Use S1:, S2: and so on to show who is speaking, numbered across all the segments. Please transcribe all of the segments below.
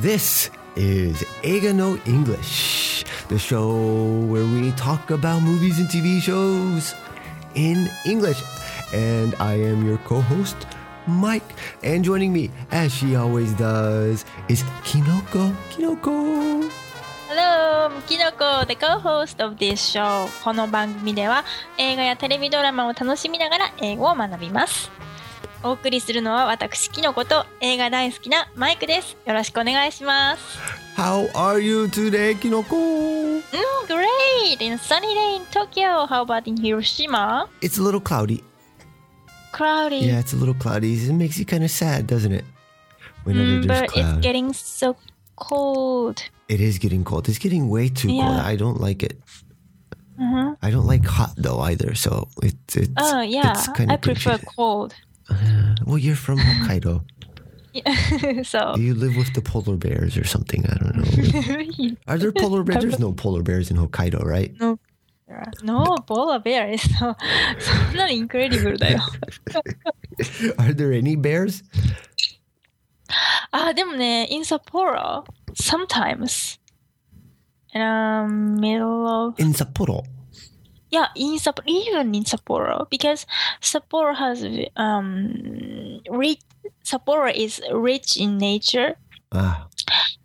S1: This is Eiga no English, the show where we talk about movies and TV shows in English. And I am your co host, Mike. And joining me, as she always does, is Kinoko. Kinoko!
S2: Hello! Kinoko, the co-host of this show この番組では映画やテレビドラマを楽しみながら英語を学びますお送りするのは私キノコと映画大好きなマイクですよろしくお願いします
S1: How are you today, Kinoko?
S2: Mm, great! In a sunny day in Tokyo How about in Hiroshima?
S1: It's a little cloudy.
S2: Cloudy
S1: Yeah, it's a little cloudy. It makes you kind of sad, doesn't it? Whenever
S2: Mm,
S1: there's
S2: but it's
S1: cloud.
S2: getting so cold
S1: It is getting cold. It's getting way too cold.
S2: Yeah.
S1: I don't like it.
S2: Mhm.
S1: I don't like hot though either. So it's it's
S2: Oh yeah,
S1: it's kind
S2: I
S1: of
S2: prefer cold
S1: well, you're from Hokkaido.
S2: so
S1: you live with the polar bears or something. I don't know. Are there polar bears? There's no polar bears in Hokkaido, right?
S2: No, polar bear is so そんなにインクレディブルだよ。
S1: Are there any bears?
S2: あ、でもね、in Sapporo, sometimes, um, middle of,
S1: In Sapporo.
S2: yeah in even in Sapporo because Sapporo has um rich Sapporo is rich in nature.
S1: Ah.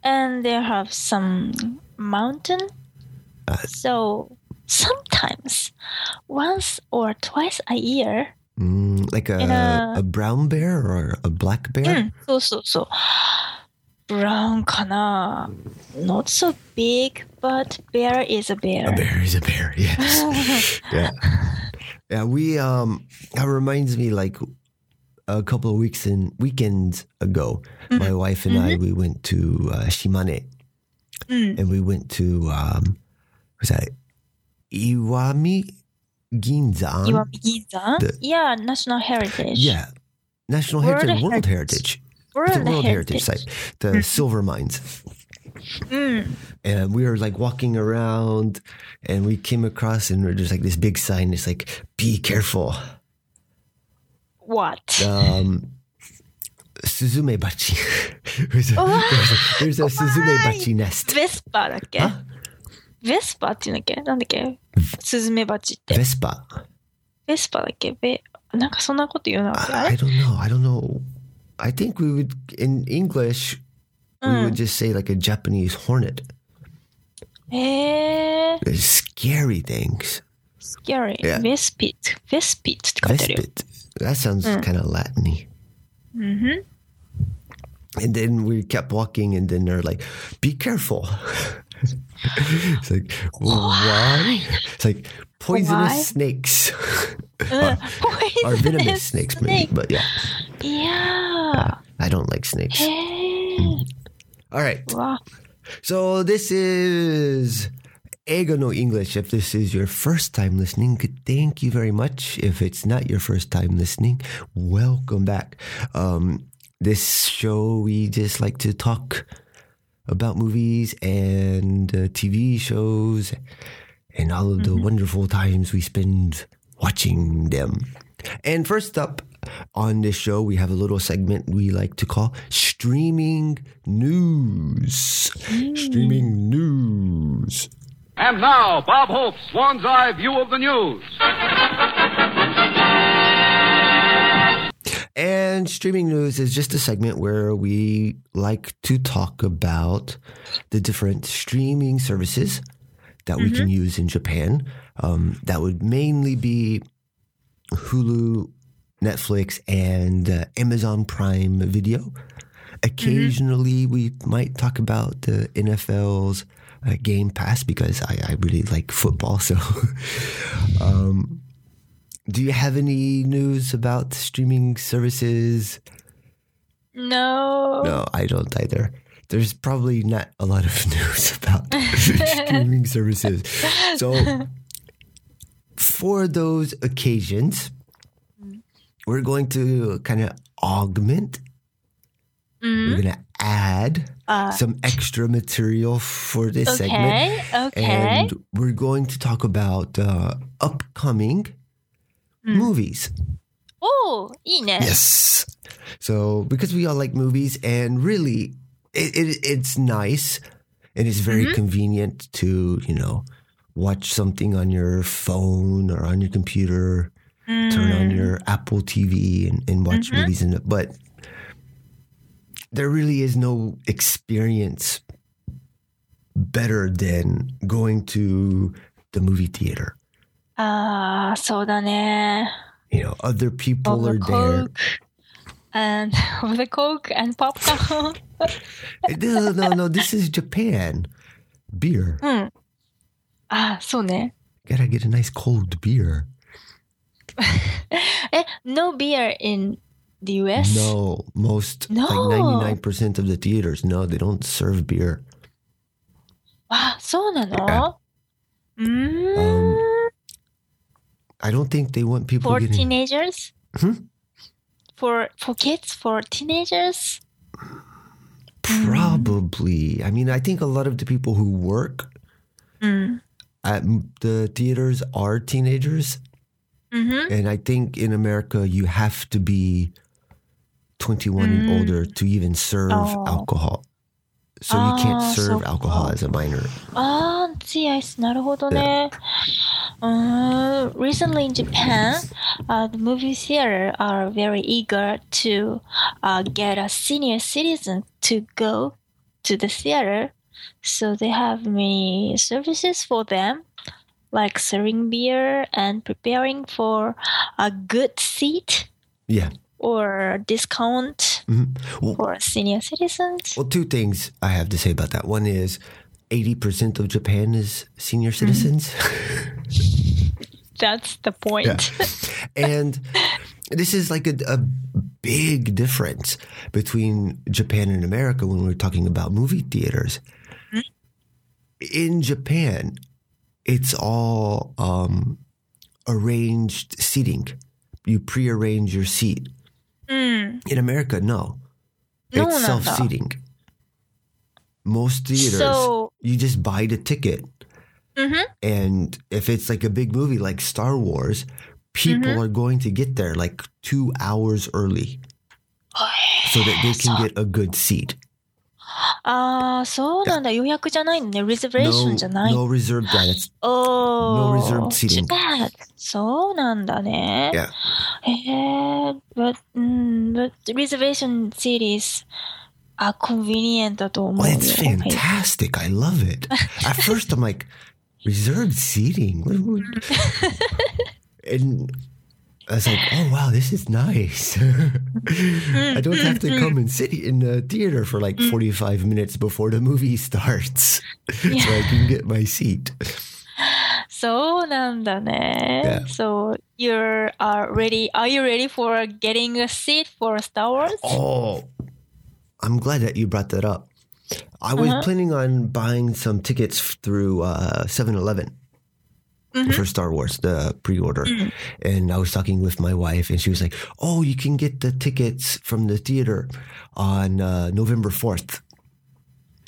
S2: and they have some mountain.
S1: Ah.
S2: So sometimes once or twice a year
S1: mm, like a,
S2: a,
S1: a, brown bear or a black bear?
S2: Mm, so so so. Brown かな not so big but bear is a bear.
S1: A bear is a bear. Yes. yeah. Yeah. We um. That reminds me, like a couple of weeks and weekends ago, mm. my wife and mm-hmm. I we went to uh, Shimane,
S2: mm.
S1: and we went to um, was that Iwami Ginzan?
S2: Iwami
S1: Ginzan.
S2: Yeah, national heritage.
S1: Yeah, national
S2: world
S1: heritage, world
S2: heritage.
S1: World the
S2: World Heritage,
S1: Heritage Site, the mm-hmm. silver mines.
S2: うん。
S1: and we were like walking around and we came across and there's like this big sign it's like be careful
S2: What?
S1: um suzume bachi there's a, there's a, there's a suzume bachi nest
S2: ベスパだっけ
S1: あ
S2: ベスパっていうんだっけなんだっけスズメバチって。
S1: vespa
S2: ベスパだっけベ、なんかそんなこと言うなわけあ
S1: I, I
S2: れ
S1: don't know i don't know i think we would in english mm. we would mm. just say like a Japanese hornet. Eh. Scary things.
S2: Scary.
S1: Yeah.
S2: Vespit.
S1: Vespit That sounds mm. kind of Latin-y.
S2: Mm-hmm.
S1: And then we kept walking, and then they're like, "Be careful." it's like, why? It's like poisonous
S2: why?
S1: snakes.
S2: uh, poisonous
S1: or venomous snakes, maybe. But yeah.
S2: Yeah. Uh,
S1: I don't like snakes.
S2: Hey. Mm.
S1: All right, so this is Eiga no English. If this is your first time listening, thank you very much. If it's not your first time listening, welcome back. Um, this show we just like to talk about movies and uh, TV shows and all of the wonderful times we spend watching them. And first up on this show, we have a little segment we like to call Streaming News. Streaming News.
S3: And now, Bob Hope's Swan's Eye View of the News.
S1: And streaming news is just a segment where we like to talk about the different streaming services that we can use in Japan. Um, that would mainly be Hulu, Netflix, and uh, Amazon Prime Video. Occasionally, we might talk about the NFL's uh, Game Pass because I, I really like football. So, um, do you have any news about streaming services?
S2: No.
S1: No, I don't either. There's probably not a lot of news about streaming services. So, for those occasions, we're going to kind of augment. Mm. We're mm-hmm. going to add
S2: uh,
S1: some extra material for this okay, segment.
S2: Okay.
S1: And we're going to talk about uh, upcoming
S2: mm. movies. Oh,
S1: Yes. So, because we all like movies, and really, it, it, it's nice and it's very mm-hmm. convenient to, you know, watch something on your phone or on your computer turn on mm. your Apple TV and, and watch mm-hmm. movies. And but there really is no experience better than going to the movie theater.
S2: Ah, uh, so
S1: You know, other people are there.
S2: And with the coke and popcorn.
S1: this is, no, no, this is Japan. Beer.
S2: Hmm. Ah, so ne.
S1: Gotta get a nice cold beer.
S2: え、no beer in the US?
S1: No, most
S2: No.
S1: like 99% of the theaters, no, they don't serve beer.
S2: あ、そうなのうー
S1: Um,
S2: ん。
S1: I don't think they want people
S2: for
S1: getting
S2: teenagers?
S1: Hmm?
S2: For for kids? For teenagers?
S1: probably. I mean, I think a lot of the people who work
S2: うん。
S1: at m- the theaters are teenagers,
S2: うんふん。
S1: and I think in America you have to be 21 and
S2: Mm.
S1: older to even serve
S2: Oh.
S1: alcohol. So you can't
S2: Ah,
S1: serve
S2: so-
S1: alcohol as a minor.
S2: あー、see, I see. なるほどね。Uh, recently in Japan, uh, the movie theater are very eager to uh, get a senior citizen to go to the theater. So they have many services for them, like serving beer and preparing for a good seat
S1: Yeah.
S2: or a discount
S1: Mhm. Well,
S2: for senior citizens.
S1: Well, two things I have to say about that. One is 80% of Japan is senior citizens.
S2: That's the point.
S1: and this is like a, a big difference between Japan and America when we're talking about movie theaters. In Japan, it's all um, arranged seating. You pre-arrange your seat.
S2: うん。
S1: In America, no.
S2: No,
S1: it's self-seating. Most theaters,
S2: So-
S1: you just buy the ticket.
S2: Mm-hmm.
S1: And if it's like a big movie like Star Wars, people
S2: Mm-hmm.
S1: are going to get there like two hours early so that they can get a good seat.
S2: ああ、そうなんだ。予約じゃないのね。リザベーショ
S1: No,
S2: ンじゃない。
S1: no reserved seats.
S2: おー
S1: no reserved seating.
S2: そうなんだね。
S1: Yeah.
S2: へえ、but, うん、but reservation series are convenient だと思う
S1: Well,
S2: よ。
S1: it's fantastic. I love it. At first, I'm like, reserved seating? And I was like, oh, wow, this is nice. I don't have to come and sit in the theater for like 45 minutes before the movie starts so I can get my seat.
S2: そうなんだね。
S1: Yeah.
S2: So, you're uh, ready, are you ready for getting a seat for Star Wars?
S1: Oh, I'm glad that you brought that up. I was planning on buying some tickets f- through uh, Mm-hmm. for Star Wars, the pre-order. Mm-hmm. And I was talking with my wife, and she was like, "Oh, you can get the tickets from the theater on uh, November 4th.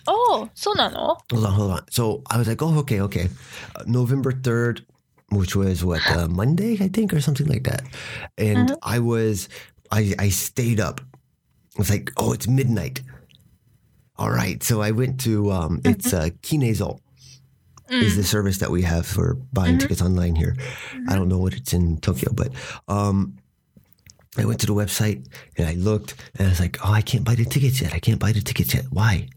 S2: Oh, so no, no.
S1: Hold on, hold on. So I was like, "Oh, okay, okay." Uh, November third, which was what uh, Monday, I think, or something like that. And mm-hmm. I was, I, I stayed up. I was like, "Oh, it's midnight." All right, so I went to um, it's mm-hmm. uh, Kinezo Kinezo is the service that we have for buying tickets online here. I don't know what it's in Tokyo, but, um, I went to the website and I looked and I was like, oh, I can't buy the tickets yet. I can't buy the tickets yet. Why?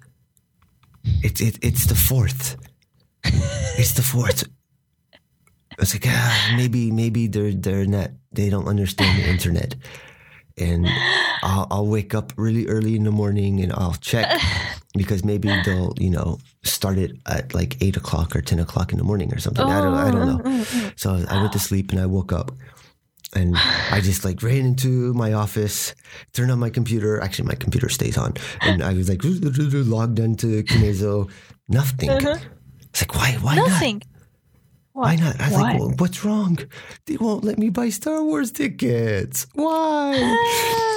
S1: It's it, it's the fourth. It's the fourth. I was like, ah, maybe maybe they're they're not they don't understand the internet, and I'll I'll wake up really early in the morning and I'll check because maybe they'll you know start it at like eight o'clock or ten o'clock in the morning or something. I don't I don't know. Oh, oh, oh. So I went to sleep and I woke up. And I just like ran into my office, turned on my computer. Actually, my computer stays on. And I was like logged into Kinezo. Nothing. Uh-huh. It's like, why? Why not? Why not? I was
S2: Why?
S1: like, well, what's wrong? They won't let me buy Star Wars tickets. Why?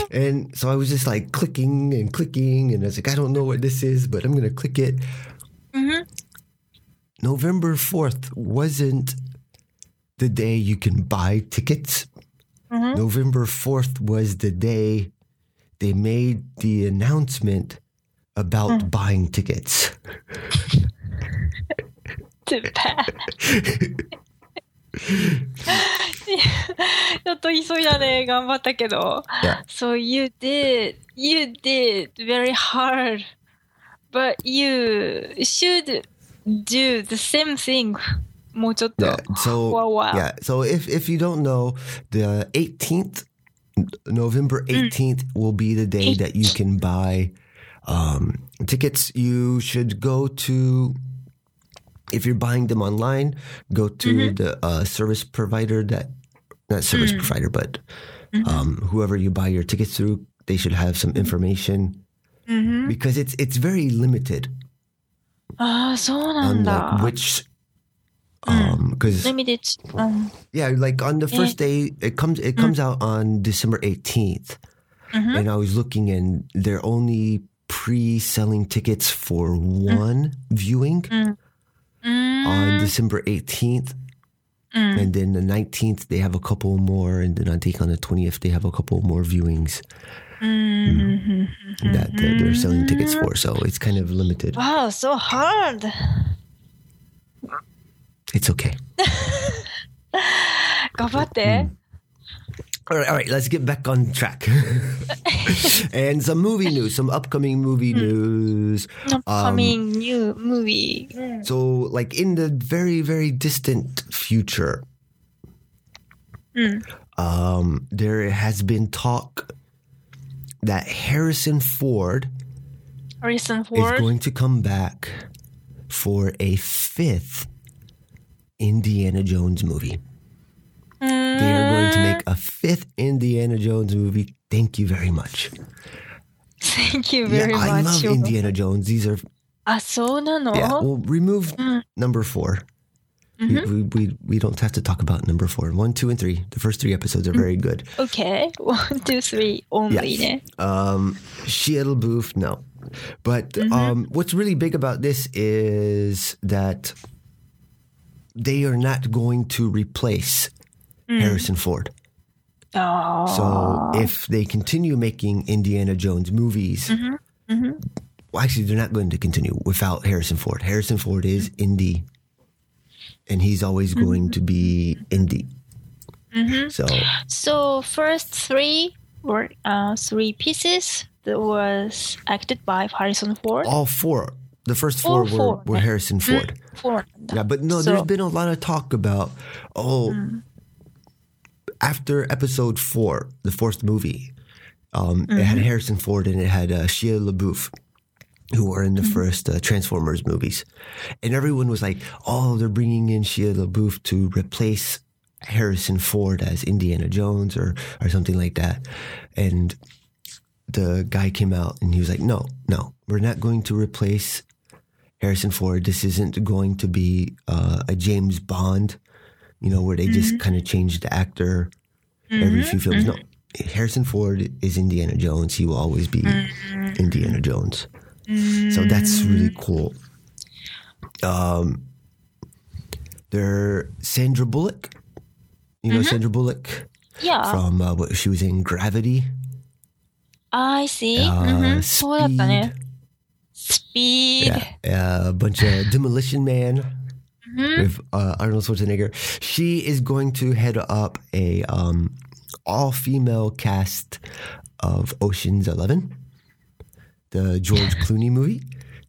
S1: and so I was just like clicking and clicking. And I was like, I don't know what this is, but I'm going to click it.
S2: Mhm.
S1: November 4th wasn't the day you can buy tickets.
S2: Mhm.
S1: November 4th was the day they made the announcement about buying tickets.
S2: too bad. ちょっと急いだね、頑張ったけど。
S1: Yeah.
S2: So you did, you did very hard, but you should do the same thing. もうちょっと。
S1: Yeah. So
S2: Wow, wow.
S1: yeah. So if if you don't know, the 18th, November 18th will be the day that you can buy um, tickets. You should go to. if you're buying them online, go to mm-hmm. the uh, service provider that, not service mm. provider, but mm-hmm. Um, whoever you buy your tickets through, they should have some mm-hmm. information. Mm-hmm. because it's it's very limited.
S2: Ah, so
S1: on like which mm. um because
S2: limited um,
S1: yeah like on the first eh. day it comes it comes mm. out on december 18th mm-hmm. and i was looking and they're only pre-selling tickets for mm. one viewing on December 18th, and then the 19th they have a couple more, and then I think on the 20th they have a couple more viewings mm, that uh, they're selling tickets for. So it's kind of limited.
S2: Wow, so hard!
S1: It's okay.
S2: 頑張って。
S1: All right, all right, let's get back on track. and some movie news, some upcoming movie hmm. news.
S2: Upcoming um, new movie.
S1: So, like in the very, very distant future, hmm. um, there has been talk that Harrison Ford
S2: Harrison Ford is
S1: going to come back for a fifth Indiana Jones movie. They are going to uh. make a fifth Indiana Jones movie. Thank you very much.
S2: Thank you very
S1: yeah,
S2: much.
S1: I love Indiana Jones. These are.
S2: Ah, so no, no.
S1: Yeah, well, remove mm. number 4
S2: mm-hmm.
S1: we, we, we, don't have to talk about number four. One, two, and three. The first three episodes are mm. very good.
S2: Okay. One, two, three only. Yes.
S1: Um, Shield Booth, no. But
S2: mm-hmm.
S1: um, what's really big about this is that they are not going to replace
S2: mm.
S1: Harrison Ford.
S2: Oh.
S1: So if they continue making Indiana Jones movies,
S2: mm-hmm. Mm-hmm.
S1: well, actually, they're not going to continue without Harrison Ford. Harrison Ford is mm-hmm. Indy, and he's always
S2: mm-hmm.
S1: going to be Indy. Mm-hmm. So,
S2: so first three were uh, three pieces that was acted by Harrison Ford.
S1: All four. The first four,
S2: four
S1: were, were Harrison mm-hmm. Ford.
S2: Four.
S1: Yeah, but no,
S2: so.
S1: there's been a lot of talk about oh. Mm after episode four, the fourth movie, um, it had Harrison Ford and it had uh, Shia LaBeouf, who were in the first uh, Transformers movies, and everyone was like, "Oh, they're bringing in Shia LaBeouf to replace Harrison Ford as Indiana Jones or or something like that," and the guy came out and he was like, "No, no, we're not going to replace." Harrison Ford. This isn't going to be uh, a James Bond, you know, where they just kind of change the actor every few films. No, Harrison Ford is Indiana Jones. He will always be Indiana Jones. So that's really cool. Um, there, Sandra Bullock. You know Sandra Bullock
S2: Yeah,
S1: from uh, what she was in Gravity.
S2: I see.
S1: Uh,
S2: うんそうだったね。Speed.
S1: Yeah, a bunch of Demolition Man mm-hmm. with uh, Arnold Schwarzenegger. She is going to head up a um, all female cast of Ocean's Eleven, the George Clooney movie,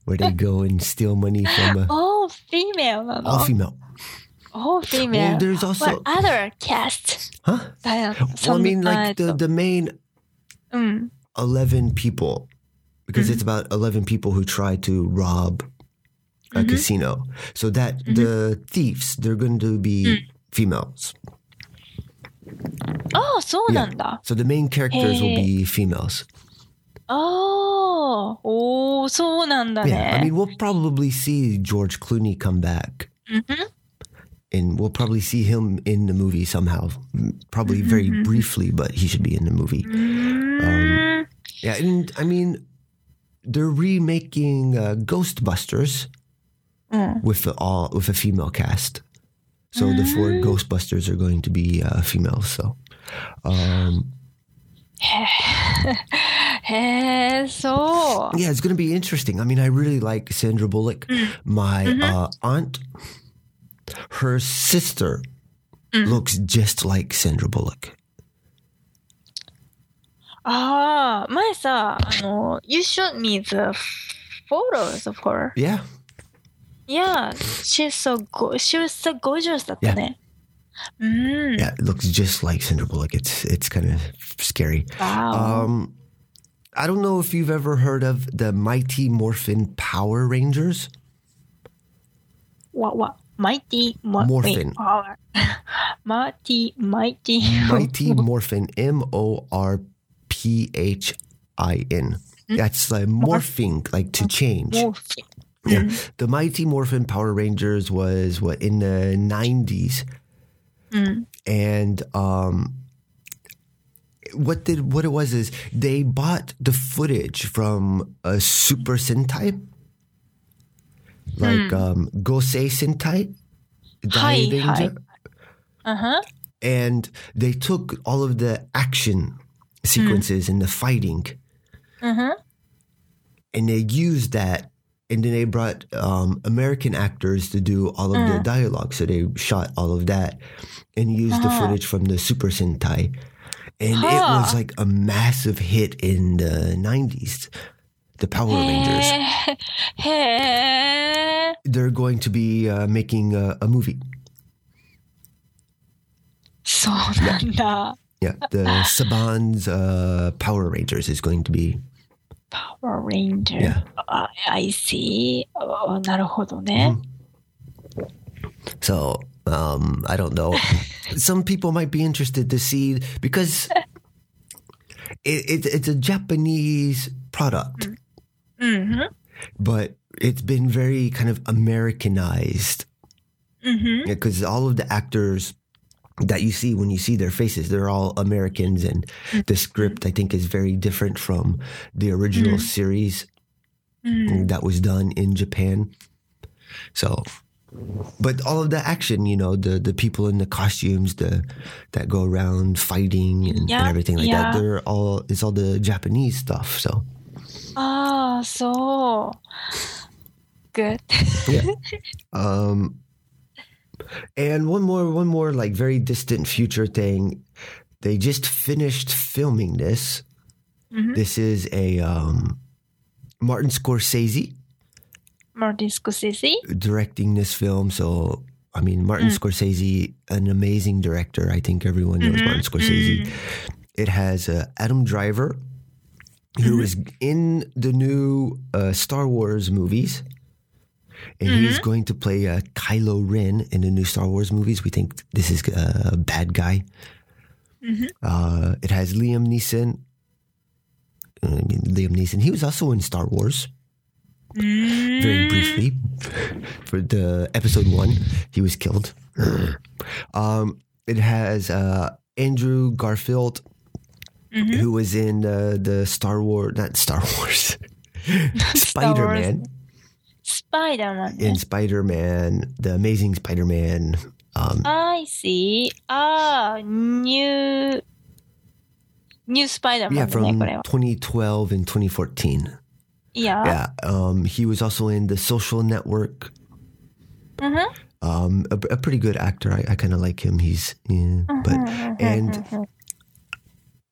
S1: where they go and steal money from uh,
S2: a, all female. Mama. All
S1: female.
S2: All female.
S1: Well, there's also
S2: what other cast.
S1: Huh?
S2: Uh,
S1: well, I mean, like
S2: uh,
S1: the the main
S2: mm.
S1: eleven people, because mm-hmm. it's about eleven people who try to rob mm-hmm. a casino. So that mm-hmm. the thieves, they're going to be
S2: mm. females. Oh, so yeah.
S1: So the main characters will be females.
S2: Oh, oh, so
S1: Yeah, I mean, we'll probably see George Clooney come back. Mm-hmm. And we'll probably see him in the movie somehow. Probably very mm-hmm. briefly, but he should be in the movie.
S2: Mm. Um,
S1: yeah, and I mean, they're remaking uh, Ghostbusters
S2: うん。
S1: with the all with a female cast. So the four Ghostbusters are going to be uh, females. So, um,
S2: へえ、そう。
S1: Yeah, it's going to be interesting. I mean, I really like Sandra Bullock. My uh, aunt, her sister looks just like Sandra Bullock.
S2: ああ、前さ、あの、You showed me the photos of her.
S1: Yeah.
S2: Yeah, she's so go- she was so gorgeous だったね。Yeah. Mm.
S1: yeah, it looks just like Sandra Bullock. It's it's kind of scary.
S2: Wow.
S1: Um, I don't know if you've ever heard of the Mighty Morphin Power Rangers.
S2: What what? Mighty
S1: Morphin.
S2: Power. mighty Mighty
S1: Mighty Morphin M O R P H I N. Mm-hmm. That's like morphing, like to change. Yeah. Mm-hmm. The Mighty Morphin Power Rangers was what in the 90s. Mm. And um what did what it was is they bought the footage from a Super Sentai like mm. um Gosei Sentai
S2: Hi. Uh-huh.
S1: And they took all of the action hmm. sequences mm. and the fighting. Uh-huh. And they used that and then they brought um, american actors to do all of the dialogue so they shot all of that and used the footage from the super sentai and it was
S2: Huh.
S1: like a massive hit in the 90s the power rangers
S2: へえ。へえ。
S1: they're going to be uh, making a, a movie
S2: そうなんだ。
S1: yeah the saban's uh, power rangers is going to be
S2: Power Ranger.
S1: Yeah.
S2: あ I see. あなるほどね。
S1: So um, I don't know. Some people might be interested to see because it, it, it's a Japanese product,
S2: うんふん。
S1: but it's been very kind of Americanized
S2: うんふん。
S1: because all of the actors that you see when you see their faces. They're all Americans, and mm-hmm. the script I think is very different from the original mm. series mm. that was done in Japan. So, but all of the action, you know, the the people in the costumes, the that go around fighting and,
S2: yeah, and
S1: everything like
S2: yeah.
S1: that. They're all it's all the Japanese stuff. So,
S2: ah, so good. yeah.
S1: Um and one more, one more like very distant future thing. They just finished filming this. This is a um, Martin Scorsese
S2: Martin Scorsese?
S1: directing this film. So, I mean, Martin Scorsese, an amazing director. I think everyone knows Martin Scorsese. It has uh, Adam Driver, who who is in the new uh, Star Wars movies. And he's going to play uh, Kylo Ren in the new Star Wars movies. We think this is uh, a bad guy. Uh, it has Liam Neeson. I mean, Liam Neeson. He was also in Star Wars very briefly for the episode one. He was killed. um, it has uh, Andrew Garfield, who was in uh, the Star Wars, not Star Wars, Spider Man.
S2: Spider Man.
S1: In Spider Man, the Amazing Spider Man. Um,
S2: I see. Ah, new. New Spider Man.
S1: Yeah, from 2012 and 2014.
S2: Yeah.
S1: Yeah. Um, he was also in The Social Network.
S2: Mm-hmm.
S1: Um, a, a, pretty good actor. I, I kind of like him. He's, yeah, but, mm-hmm, mm-hmm, and mm-hmm,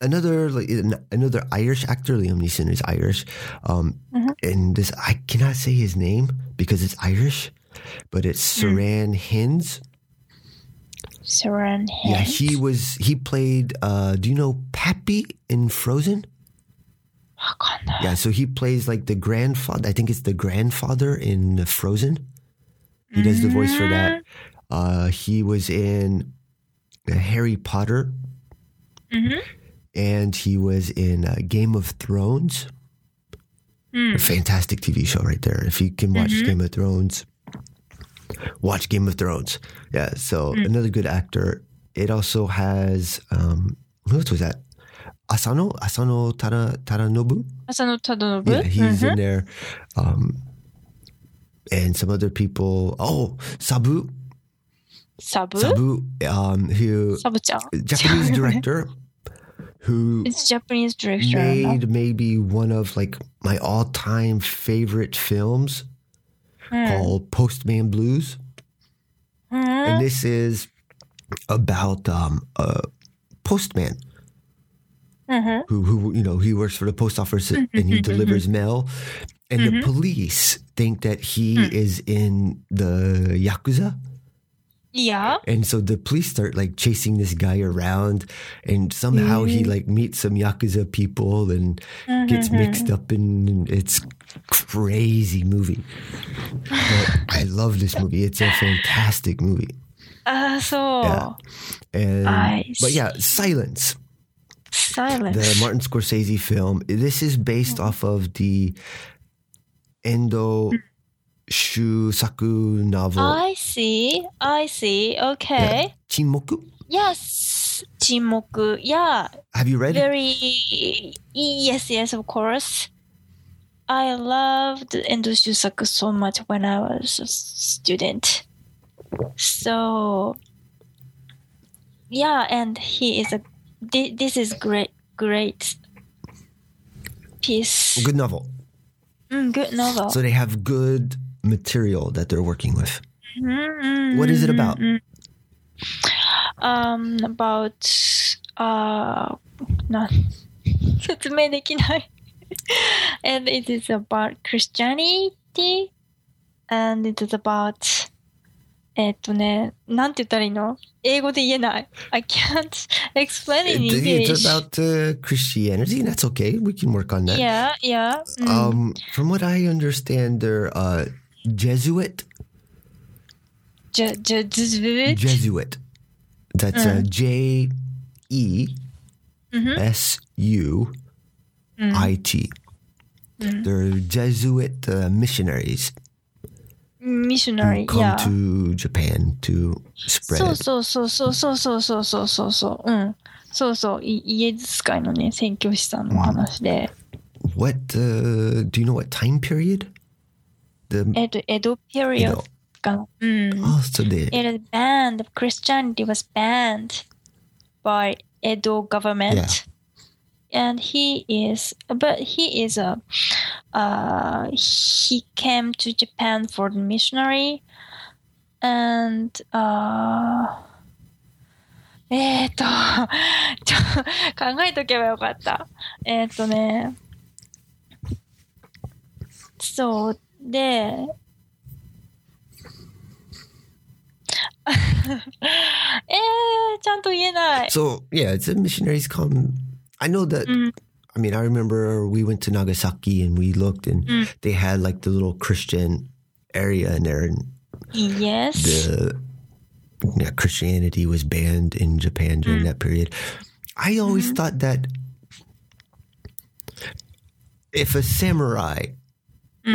S1: another like another Irish actor, Liam Neeson is Irish, um, mm-hmm. and this I cannot say his name because it's Irish, but it's mm. Ciarán
S2: mm.
S1: Hinds.
S2: Ciarán Yeah,
S1: he was. He played. Uh, do you know Pabbie in Frozen?
S2: Oh,
S1: yeah, so he plays like the grandfather. I think it's the grandfather in Frozen. He does the voice for that. Mm. Uh, he was in Harry Potter. Mm-hmm and he was in uh, Game of Thrones. Mm. A fantastic TV show right there. If you can watch mm-hmm. Game of Thrones, watch Game of Thrones. Yeah, so mm. another good actor. It also has um, who else was that? Asano Asano Tada
S2: Tada Nobu. Asano Tadanobu.
S1: Yeah, he's mm-hmm. in there, um, and some other people. Oh, Sabu.
S2: Sabu.
S1: Sabu, um, who
S2: Sabu-chan.
S1: Japanese director who
S2: It's Japanese director.
S1: made maybe one of like my all-time favorite films
S2: Hmm.
S1: called Postman Blues. And this is about um, a postman
S2: Mhm.
S1: who, who, you know, he works for the post office and he delivers mail. And the police think that he is in the Yakuza.
S2: Yeah.
S1: And so the police start like chasing this guy around and somehow mm. he mm-hmm. like meets some Yakuza people and mm-hmm. gets mixed up in it's crazy movie. I love this movie. It's a fantastic movie.
S2: Uh, so
S1: yeah. And, but yeah, silence.
S2: Silence.
S1: The Martin Scorsese film. This is based mm-hmm. off of the Endo mm-hmm. Shusaku novel.
S2: I see. I see. Okay.
S1: Chinmoku.
S2: Yes. 沈黙. Yeah.
S1: Have you read it?
S2: Very. Yes, yes, of course. I loved Endo Shusaku so much when I was a student. So, yeah, and he is a. This is great, great piece.
S1: Good novel.
S2: Mm, good novel.
S1: So they have good material that they're working with.
S2: Mm,
S1: What is it about?
S2: um, about uh, な説明できない。and it is about Christianity and it is about えっとね、なんて言ったらいいの英語で言えない。I can't explain in
S1: It-
S2: English.
S1: It's about uh, Christianity, and that's okay. We can work on that.
S2: Yeah, yeah. Mm.
S1: Um, from what I understand, they're uh, Jesuit.
S2: Je- je- je-
S1: Jesuit. That's uh, J E S U I T. They're Jesuit uh, missionaries
S2: missionary,
S1: who come
S2: yeah.
S1: to Japan to spread
S2: そう
S1: it.
S2: そうそうそうそうそうそうそうそうそう。うん。そうそう。いイエズス会のね、宣教師さんの話で。
S1: What uh, do you know? What time period? The
S2: えっと、江戸 period かな。うん。
S1: oh, so the
S2: It is banned. Christianity was banned by Edo government. And he is, but he is a, uh, he came to Japan for the missionary. And, uh, えーっと、ちょ、考えとけばよかった。えーっとね、そう、 で、えー、ちゃんと言えない。
S1: So yeah, it's a missionaries come. I know that. I mean, I remember we went to Nagasaki and we looked, and they had like the little Christian area in there, and
S2: Yes.
S1: the yeah, Christianity was banned in Japan during that period. I always thought that if a samurai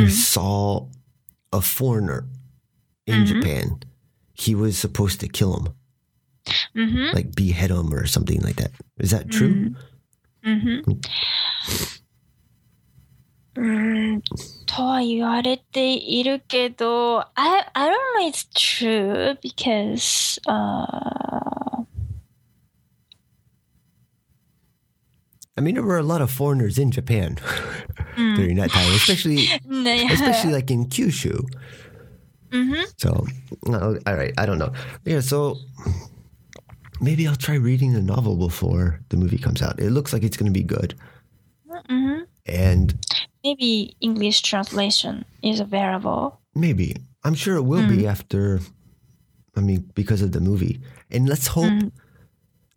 S1: saw a foreigner in Japan, he was supposed to kill him,
S2: うんふん
S1: like behead him or something like that. Is that true?
S2: うーんとは言われているけど、I, I don't know it's true because, uh,
S1: I mean, there were a lot of foreigners in Japan mm. during that time, especially
S2: ne-
S1: especially like in Kyushu. Mm-hmm. So, no, all right, I don't know. Yeah, so maybe I'll try reading the novel before the movie comes out. It looks like it's going to be good, mm-hmm. and
S2: maybe English translation is available.
S1: maybe I'm sure it will be mm. after. I mean, because of the movie, and let's hope. Mm.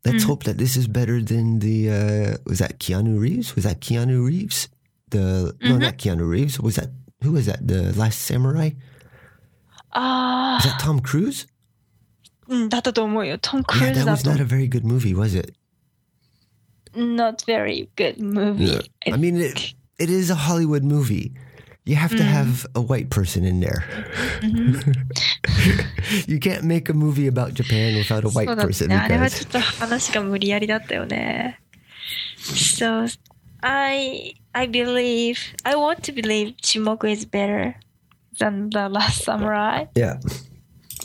S1: Let's hope that this is better than the. Uh, was that Keanu Reeves? Was that Keanu Reeves? The no, not Keanu Reeves. Was that who was that? The Last Samurai?
S2: あ
S1: Was that Tom Cruise?
S2: あ、うん、だったと思うよ。トム・クル
S1: Yeah,
S2: ーズ
S1: that
S2: だ
S1: was
S2: と
S1: not。a very good movie, was it?
S2: Not very good movie.
S1: I mean, it, it is a Hollywood movie. you have mm. to have mm. a white person in there. Mm-hmm. you can't make a movie about Japan without a white person.
S2: So I I believe I want to believe Chinmoku is better than the Last Samurai.
S1: Yeah.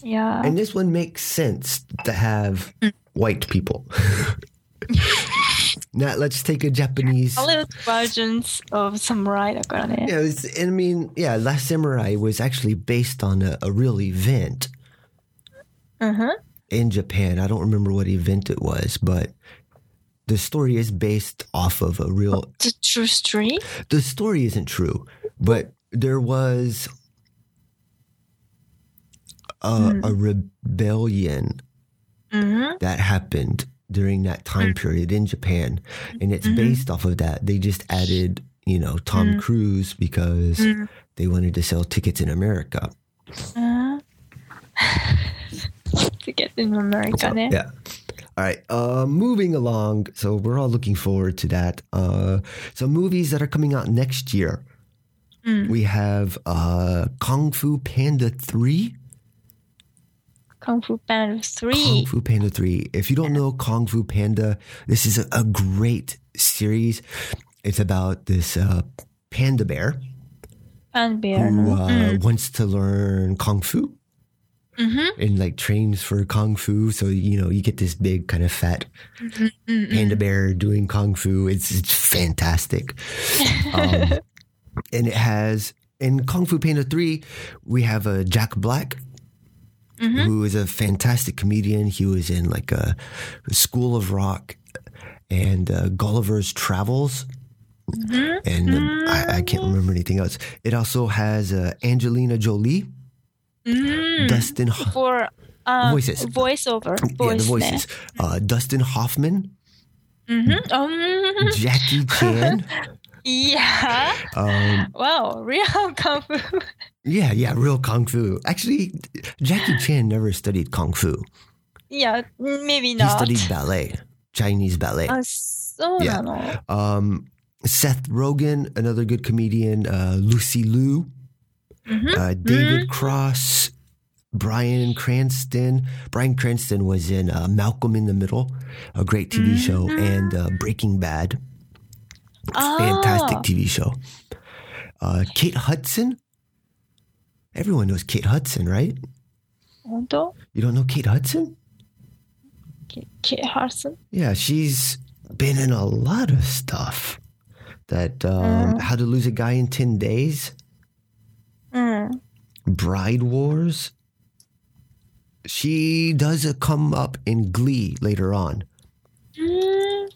S2: Yeah.
S1: And this one makes sense to have mm. white people. Now let's take a Japanese.
S2: Versions of samurai that.
S1: Yeah, it's, I mean, yeah, Last Samurai was actually based on a, a real event
S2: uh-huh.
S1: in Japan. I don't remember what event it was, but the story is based off of a real.
S2: The true story.
S1: The story isn't true, but there was a, mm. a rebellion
S2: mm-hmm.
S1: that happened during that time mm-hmm. period in Japan. And it's mm-hmm. based off of that. They just added, you know, Tom mm-hmm. Cruise because mm-hmm. they wanted to sell tickets in America.
S2: Uh, in America, so,
S1: yeah. All right, uh, moving along. So we're all looking forward to that. Uh, so movies that are coming out next year, mm. we have uh, Kung Fu Panda Three,
S2: Kung Fu Panda 3.
S1: Kung Fu Panda 3. If you don't know Kung Fu Panda, this is a great series. It's about this uh, panda bear.
S2: Panda bear.
S1: Who uh, mm. wants to learn Kung Fu. Mm-hmm. And like trains for kung fu, so you know you get this big kind of fat mm-hmm. mm-hmm. panda bear doing kung fu. It's it's fantastic, um, and it has in Kung Fu Panda Three. We have a Jack Black, mm-hmm. who is a fantastic comedian. He was in like a School of Rock and uh, Gulliver's Travels. Mm-hmm. And um, I, I, can't mm-hmm. remember anything else. It also has uh, Angelina Jolie, mm-hmm. Dustin Ho-
S2: for um,
S1: voices,
S2: voiceover,
S1: yeah,
S2: voice the
S1: voices. Uh, Dustin Hoffman,
S2: mm-hmm. um. Mm-hmm.
S1: Jackie Chan.
S2: yeah.
S1: Um,
S2: wow, real kung fu.
S1: Yeah, yeah, real kung fu. Actually, Jackie Chan never studied kung fu.
S2: Yeah, maybe not.
S1: He studied ballet, Chinese ballet.
S2: Uh, so yeah.
S1: Um, Seth Rogen, another good comedian. Uh, Lucy Liu, mm-hmm. uh, David mm-hmm. Cross, Bryan Cranston. Bryan Cranston was in uh, Malcolm in the Middle, a great TV mm-hmm. show, and uh, Breaking Bad. Oh.
S2: Fantastic
S1: TV show. Uh, Kate Hudson, Everyone knows Kate Hudson, right? You don't know Kate Hudson?
S2: Kate, Kate Hudson?
S1: Yeah, she's been in a lot of stuff. That um, mm. How to Lose a Guy in 10 Days.
S2: Mm.
S1: Bride Wars. She does a come up in Glee later on.
S2: Mm.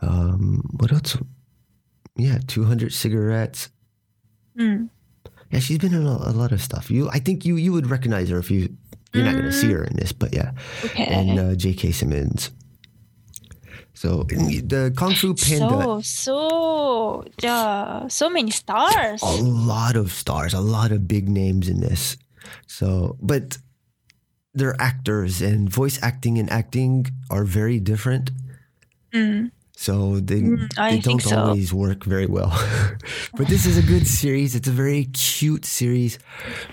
S1: Um, what else? Yeah, 200 cigarettes.
S2: Mm.
S1: Yeah, she's been in a, a, lot of stuff. You, I think you you would recognize her if you you're mm. not going to see her in this, but yeah.
S2: Okay.
S1: And uh, J.K. Simmons. So the Kung Fu Panda.
S2: So so yeah, so many stars.
S1: A lot of stars, a lot of big names in this. So, but they're actors, and voice acting and acting are very different. Mm. So they,
S2: mm,
S1: they don't
S2: so.
S1: always work very well. but this is a good series. It's a very cute series.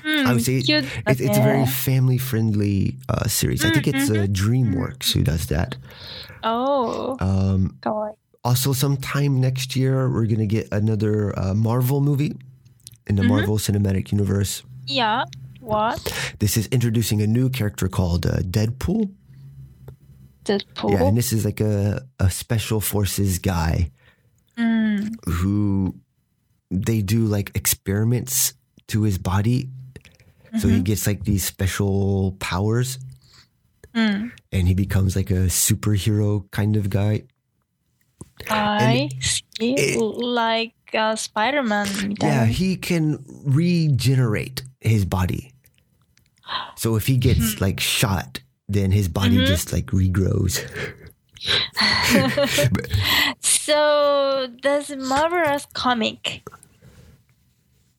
S1: Mm, I would mm, say
S2: cute,
S1: it, it's yeah. a very family friendly uh, series. Mm, I think it's uh, mm-hmm. uh, DreamWorks who does that.
S2: Oh.
S1: Um, also, sometime next year, we're going to get another uh, Marvel movie in the mm-hmm. Marvel Cinematic Universe.
S2: Yeah. What?
S1: This is introducing a new character called uh, Deadpool.
S2: Deadpool.
S1: Yeah, and this is like a, a special forces guy mm. who they do like experiments to his body. Mm-hmm. So he mm-hmm. gets like these special powers
S2: mm.
S1: and he becomes like a superhero kind of guy.
S2: I see.
S1: It,
S2: like uh, Spider Man.
S1: Yeah, he can regenerate his body. So if he gets mm-hmm. like shot, then his body mm-hmm. just like regrows.
S2: So, does Marvelous comic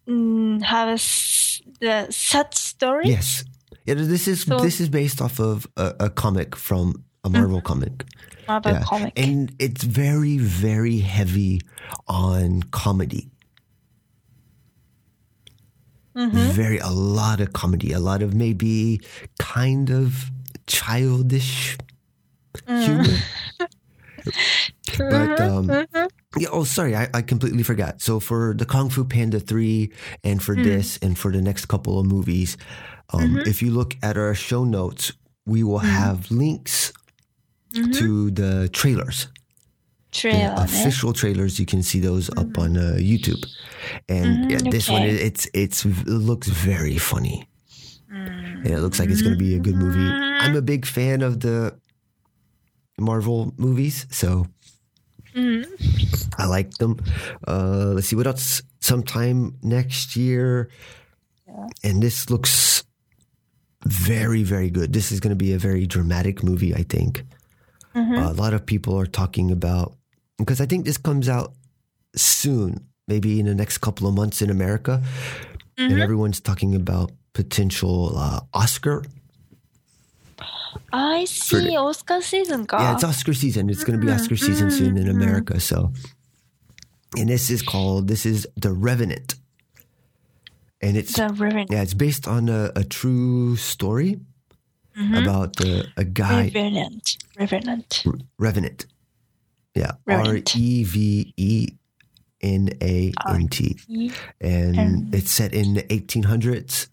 S2: mm, have a the such story?
S1: yes. Yeah, this is
S2: So-
S1: this is based off of a, a comic from a mm. Marvel comic.
S2: Marvel
S1: Yeah.
S2: comic.
S1: And it's very, very heavy on comedy. Mm-hmm. Very, a lot of comedy, a lot of maybe kind of childish humor. but, um, yeah, oh, sorry, I, I completely forgot. So, for the Kung Fu Panda 3 and for this and for the next couple of movies, um, if you look at our show notes, we will have links to the trailers.
S2: trailer ね。
S1: official trailers. You can see those up on uh, YouTube. And yeah, this one
S2: okay.
S1: it's it's it looks very funny. Yeah, it looks like it's going to be a good movie. I'm a big fan of the Marvel movies, so I like them. Uh, let's see what else. Sometime next year, and this looks very very good. This is going to be a very dramatic movie, I think. Uh, a lot of people are talking about because I think this comes out soon, maybe in the next couple of months in America, and everyone's talking about potential uh, Oscar.
S2: I see for, Oscar season.
S1: Yeah, it's Oscar season. It's mm, going to be mm-hmm, Oscar season mm, soon in mm-hmm. America. So, and this is called this is The Revenant, and it's
S2: The Revenant.
S1: Yeah, it's based on a, a true story mm-hmm. about a guy
S2: Revenant. Revenant.
S1: Revenant. Yeah, R E V E N A N T, and it's set in the 1800s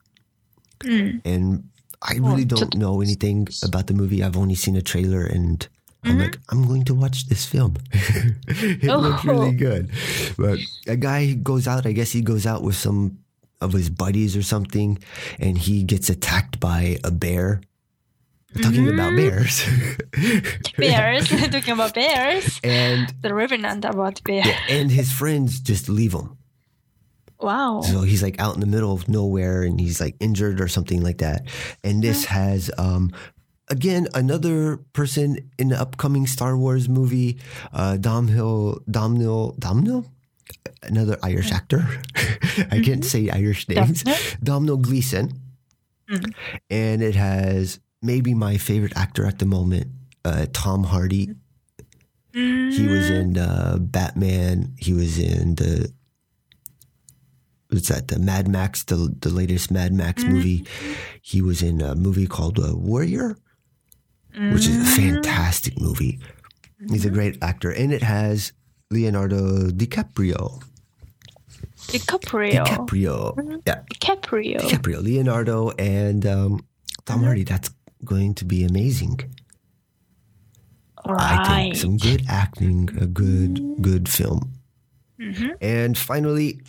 S1: Hmm. And I really don't know anything about the movie. I've only seen a trailer, and I'm mm-hmm. like, I'm going to watch this film. it looks really oh. good. But a guy goes out. I guess he goes out with some of his buddies or something, and he gets attacked by a bear. We're talking about mm-hmm. bears.
S2: Bears. Talking about bears.
S1: and
S2: The Revenant about bear.
S1: and his friends just leave him.
S2: Wow.
S1: So he's like out in the middle of nowhere and he's like injured or something like that. And this has um again another person in the upcoming Star Wars movie, uh Domhnall Domhnall another Irish actor. I can't say Irish names. Domhnall Gleeson. And it has maybe my favorite actor at the moment, uh, Tom Hardy. He was in uh, Batman. He was in the what's that? The Mad Max, the the latest Mad Max mm-hmm. movie. He was in a movie called uh, Warrior, which is a mm-hmm. fantastic movie. He's a mm-hmm. great actor, and it has Leonardo DiCaprio.
S2: DiCaprio.
S1: DiCaprio, yeah,
S2: DiCaprio.
S1: DiCaprio, Leonardo, and um, Tom Hardy. That's going to be amazing. I
S2: Right.
S1: think some good acting, a good good film. And finally,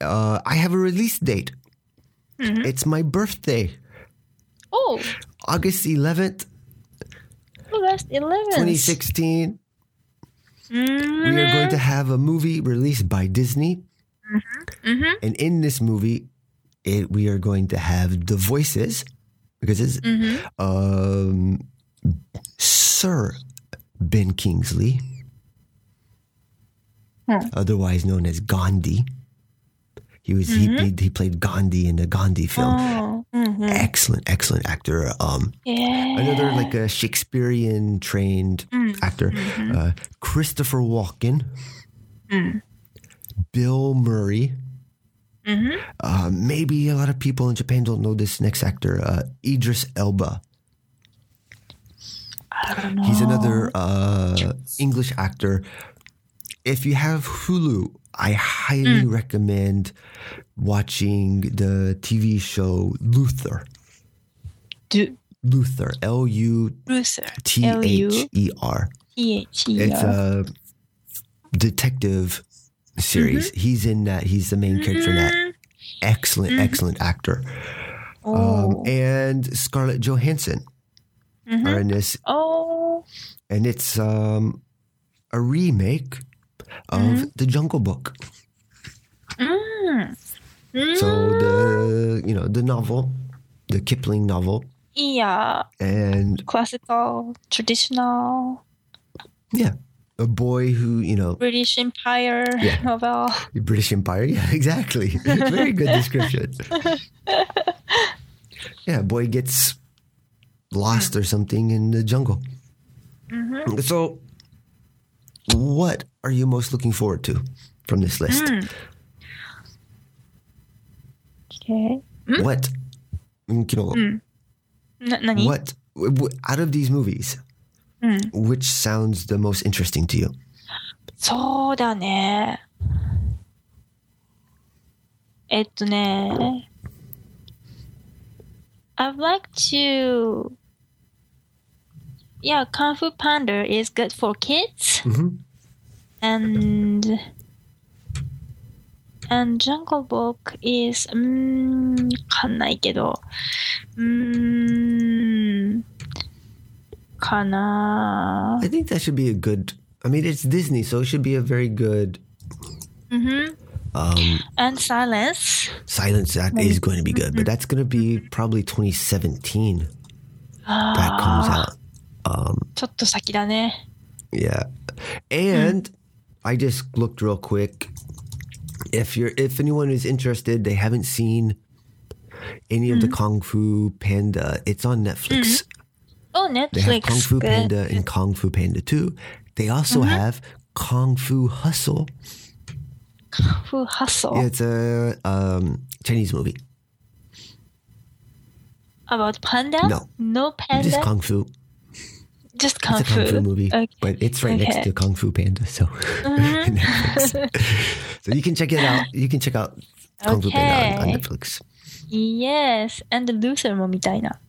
S1: uh, I have a release date. Mm-hmm. It's my birthday,
S2: Oh,
S1: August eleventh,
S2: August 11th.
S1: twenty sixteen. We are going to mm-hmm. have a movie released by Disney, mm-hmm. and in this movie, it, we are going to have the voices because it's um, Sir Ben Kingsley, otherwise known as Gandhi. He was he played he played Gandhi in the Gandhi film.
S2: Oh, mhm.
S1: Excellent, excellent actor. Um,
S2: Yeah.
S1: another like a Shakespearean trained actor, uh, Christopher Walken, Bill Murray. Uh, maybe a lot of people in Japan don't know this next actor, uh, Idris Elba.
S2: I don't know.
S1: He's another uh, English actor. If you have Hulu, I highly mm. recommend watching the TV show Luther.
S2: Du-
S1: Luther, L U. T H E R. It's a detective series. Mm-hmm. He's in that. He's the main character in that. Mm-hmm. Excellent, mm-hmm. excellent actor. Um, oh. and Scarlett Johansson are in this,
S2: Oh.
S1: and it's um, a remake of mm-hmm. The Jungle Book.
S2: Mm.
S1: So the mm. you know the novel, the Kipling novel,
S2: Yeah.
S1: and
S2: Classical, traditional,
S1: yeah, a boy who you know
S2: British Empire
S1: Yeah.
S2: novel.
S1: British Empire. Yeah, exactly. Very good description. yeah, boy gets lost or something in the jungle. Mm-hmm. So, what are you most looking forward to from this list?
S2: Okay.
S1: What, mm, you know,
S2: な、何
S1: what w- w- out of these movies, which sounds the most interesting to you?
S2: そうだね。えっとね。I'd like to. Yeah, Kung Fu Panda is good for kids. and and Jungle Book is うーんわかんないけどうーんかな
S1: I think that should be a good. I mean, it's Disney, so it should be a very good.
S2: Mhm.
S1: Um,
S2: and Silence
S1: silence that is going to be good, but that's going to be probably 2017 that comes out. Um,
S2: ちょっと先だね
S1: Yeah. And I just looked real quick. If you're if anyone is interested, they haven't seen any of the Kung Fu Panda, it's on Netflix.
S2: Oh
S1: They have Kung
S2: Netflix
S1: Fu
S2: good
S1: Panda and Kung Fu Panda 2. They also have Kung Fu Hustle.
S2: Fu Hustle
S1: Yeah, it's a um, Chinese movie.
S2: about panda
S1: No.
S2: no panda
S1: Just Kung Fu.
S2: just kung
S1: It's a Kung Fu movie,
S2: okay.
S1: but it's right next
S2: Okay.
S1: to Kung Fu Panda. So, Netflix. so you can check it out. You can check out Kung Fu Panda on, on
S2: Okay.
S1: Netflix.
S2: Yes, and Luther も見たいな。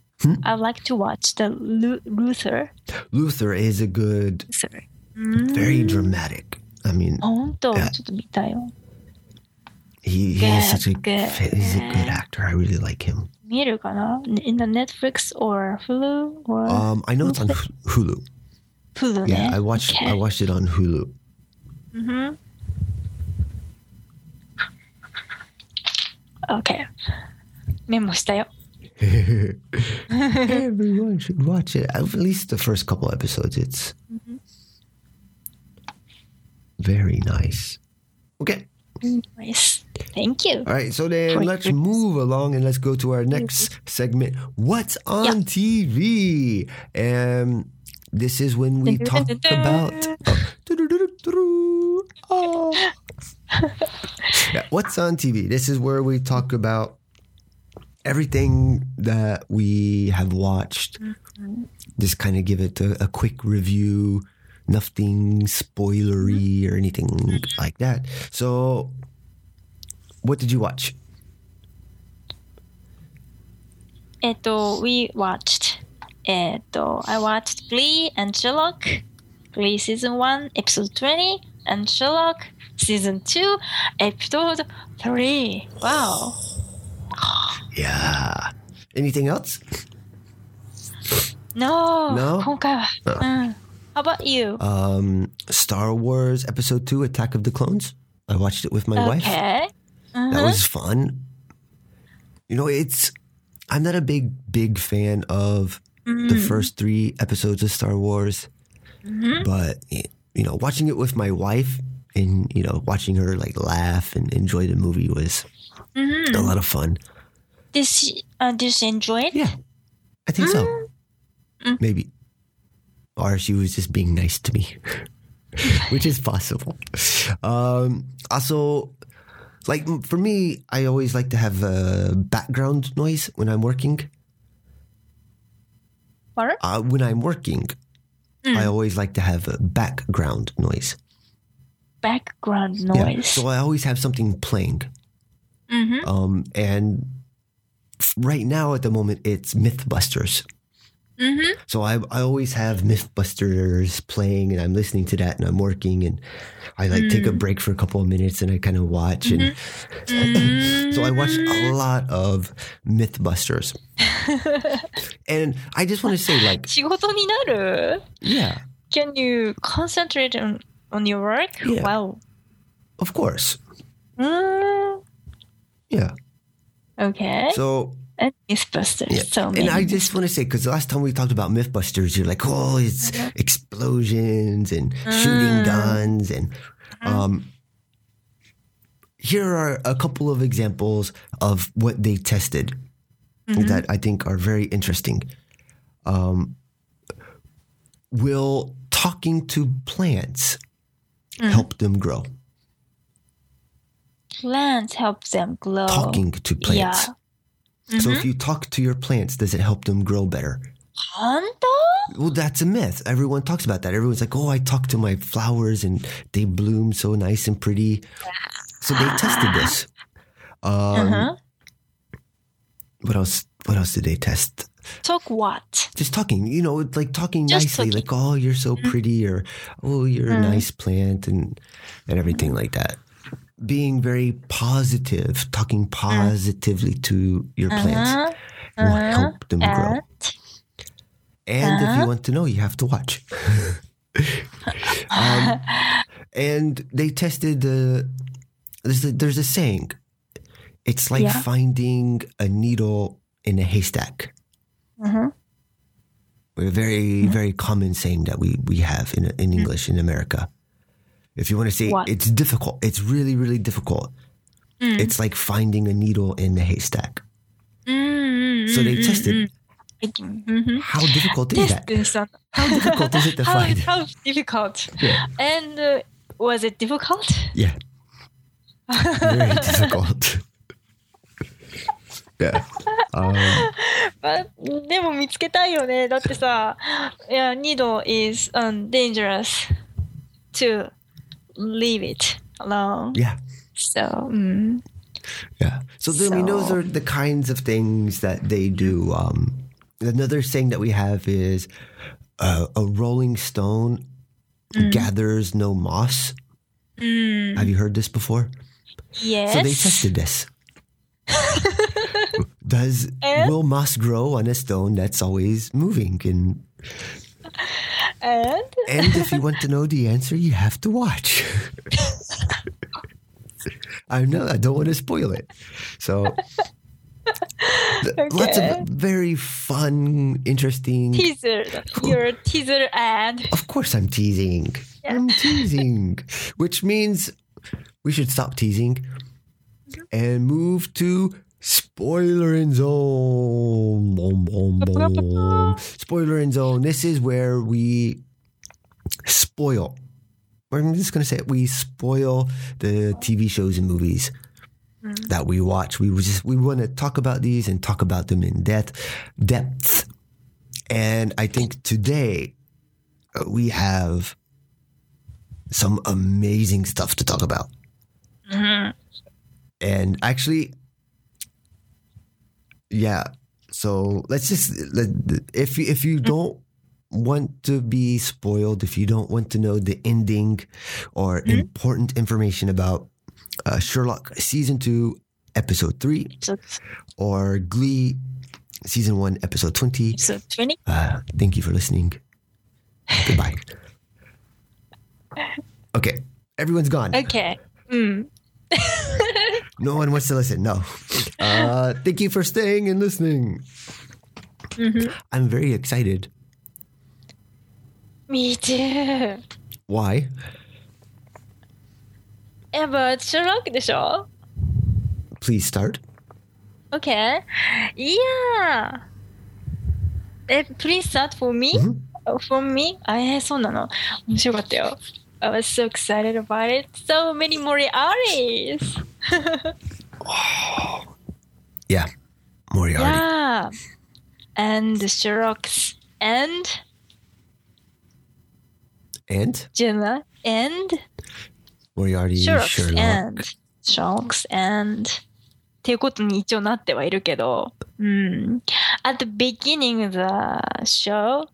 S2: I like to watch the Lu- Luther.
S1: Luther is a good,
S2: Luther.
S1: very dramatic. I mean,
S2: 本当、
S1: Yeah.
S2: ちょっと見たいよ。
S1: he, he is such a
S2: Good, good.
S1: he's a good actor. I really like him.
S2: 見えるかな ?in the Netflix or Hulu or
S1: Um, I know it's on Hu- Hulu.
S2: Hulu ね。
S1: Yeah, I watched
S2: Okay.
S1: I watched it on Hulu.
S2: Okay. メモしたよ。
S1: Everyone should watch it. At least the first couple episodes. It's very nice. Okay.
S2: Nice. Thank you.
S1: All right. So then let's move along and let's go to our next segment. What's on TV? And um, this is when we talk about. Oh. Yeah, what's on TV? This is where we talk about everything that we have watched. Just kind of give it a, a quick review Nothing spoilery or anything like that. So, what did you watch?
S2: えっと、we watched えっと、I watched Glee and Sherlock Glee Season 1 Episode 20 and Sherlock Season 2 Episode 3 Wow
S1: Yeah. Anything else?
S2: No,
S1: No?
S2: 今回は、うん How about you?
S1: Um, Star Wars Episode 2 Attack of the Clones. I watched it with my wife.
S2: okay uh-huh.
S1: That was fun. You know, it's. I'm not a big, big fan of the mm. first three episodes of Star Wars, mm-hmm. but, you know, watching it with my wife and, you know, watching her like laugh and enjoy the movie was mm-hmm. a lot of fun.
S2: Did she, uh, did she enjoy it?
S1: Yeah, I think so. Mm. Maybe. Or she was just being nice to me, which is possible. Um, also, like for me, I always like to have uh, background noise when I'm working.
S2: What?
S1: Uh, when I'm working, I always like to have a background noise.
S2: Background
S1: Yeah.
S2: noise.
S1: So I always have something playing. Um, and right now at the moment, it's Mythbusters. So I, I always have Mythbusters playing and I'm listening to that and I'm working and I like take a break for a couple of minutes and I kind of watch. And so I watched a lot of Mythbusters. and I just want to say, like,
S2: 仕事になる
S1: yeah,
S2: Can you concentrate on, on your work?
S1: Yeah.
S2: Wow.
S1: of course.
S2: うーん
S1: Yeah.
S2: Okay.
S1: So
S2: and Mythbusters.
S1: Yeah.
S2: So
S1: and. I just want to say, because the last time we talked about Mythbusters, you're like, oh, it's mm-hmm. explosions and shooting mm. guns. And mm-hmm. um, here are a couple of examples of what they tested mm-hmm. that I think are very interesting. Um, will talking to plants mm. help them grow?
S2: Plants help them grow.
S1: Talking to plants.
S2: Yeah.
S1: So if you talk to your plants, does it help them grow better? Well, that's a myth. Everyone talks about that. Everyone's like, oh, I talk to my flowers and they bloom so nice and pretty. So they tested this. Um,
S2: Uh-huh.
S1: What else? What else did they test?
S2: Talk what?
S1: just talking, you know, like talking
S2: Just
S1: nicely,
S2: talking.
S1: like "Oh, you're so pretty," or "Oh, you're a nice plant," and and everything like that. Being very positive, talking positively to your plants
S2: Uh-huh.
S1: will help them grow.
S2: And
S1: if
S2: Uh-huh.
S1: you want to know, you have to watch. um, and they tested the. There's a, there's a saying. It's like
S2: Yeah.
S1: finding a needle in a haystack.
S2: Mhm.
S1: A very very common saying that we we have in in English in America If you want to say
S2: What?
S1: it's difficult, it's really really difficult. It's like finding a needle in a haystack.
S2: Mm,
S1: So they tested
S2: mm-hmm.
S1: how difficult is that? How difficult is it to
S2: how,
S1: find?
S2: how difficult?
S1: Yeah.
S2: And uh, was it difficult?
S1: Yeah. Very difficult. yeah. Um,
S2: までも見つけたいよね。だってさ、いや、needle is、um, dangerous to leave it alone.
S1: yeah.
S2: So, うん。
S1: Yeah. So then we know those are the kinds of things that they do. Um, another saying that we have is uh, a rolling stone gathers no moss. Have you heard this before?
S2: Yes.
S1: So they tested this. Does
S2: And?
S1: will moss grow on a stone that's always moving? And
S2: And
S1: and if you want to know the answer, you have to watch. I know I don't want to spoil it. So th- lots of very fun, interesting.
S2: teaser. Your teaser and
S1: Of course, I'm teasing. I'm teasing, which means we should stop teasing mm-hmm. and move to spoiler in zone. Boom, boom, boom. Spoiler in zone. This is where we spoil. I'm just going to say it. We spoil the TV shows and movies that we watch. We just we want to talk about these and talk about them in depth. Depth. And I think today uh, we have some amazing stuff to talk about. And actually, yeah. So let's just let, if you, if you don't want to be spoiled, if you don't want to know the ending or important information about uh, Sherlock season two, episode three, or Glee season one, episode twenty,
S2: so 20.
S1: uh, thank you for listening. Goodbye. Okay, everyone's gone.
S2: Okay. Mm.
S1: No one wants to listen. No. Uh, thank you for staying and listening. I'm very excited.
S2: Me too.
S1: Why?
S2: やっぱ、ショロックでしょ
S1: Please start.
S2: Okay. Yeah. え、please start for me?、for me? あ、えー、そうなの。面白かったよ。 I was so excited about it. So many Moriartys.
S1: Yeah. Moriarty.
S2: Yeah. And the Sherlock's and
S1: And
S2: Jenna and
S1: Moriarty,
S2: Sherlock's
S1: Sherlock.
S2: and Sherlock's and っていうことに一応なってはいるけど、うん。At the beginning of the show,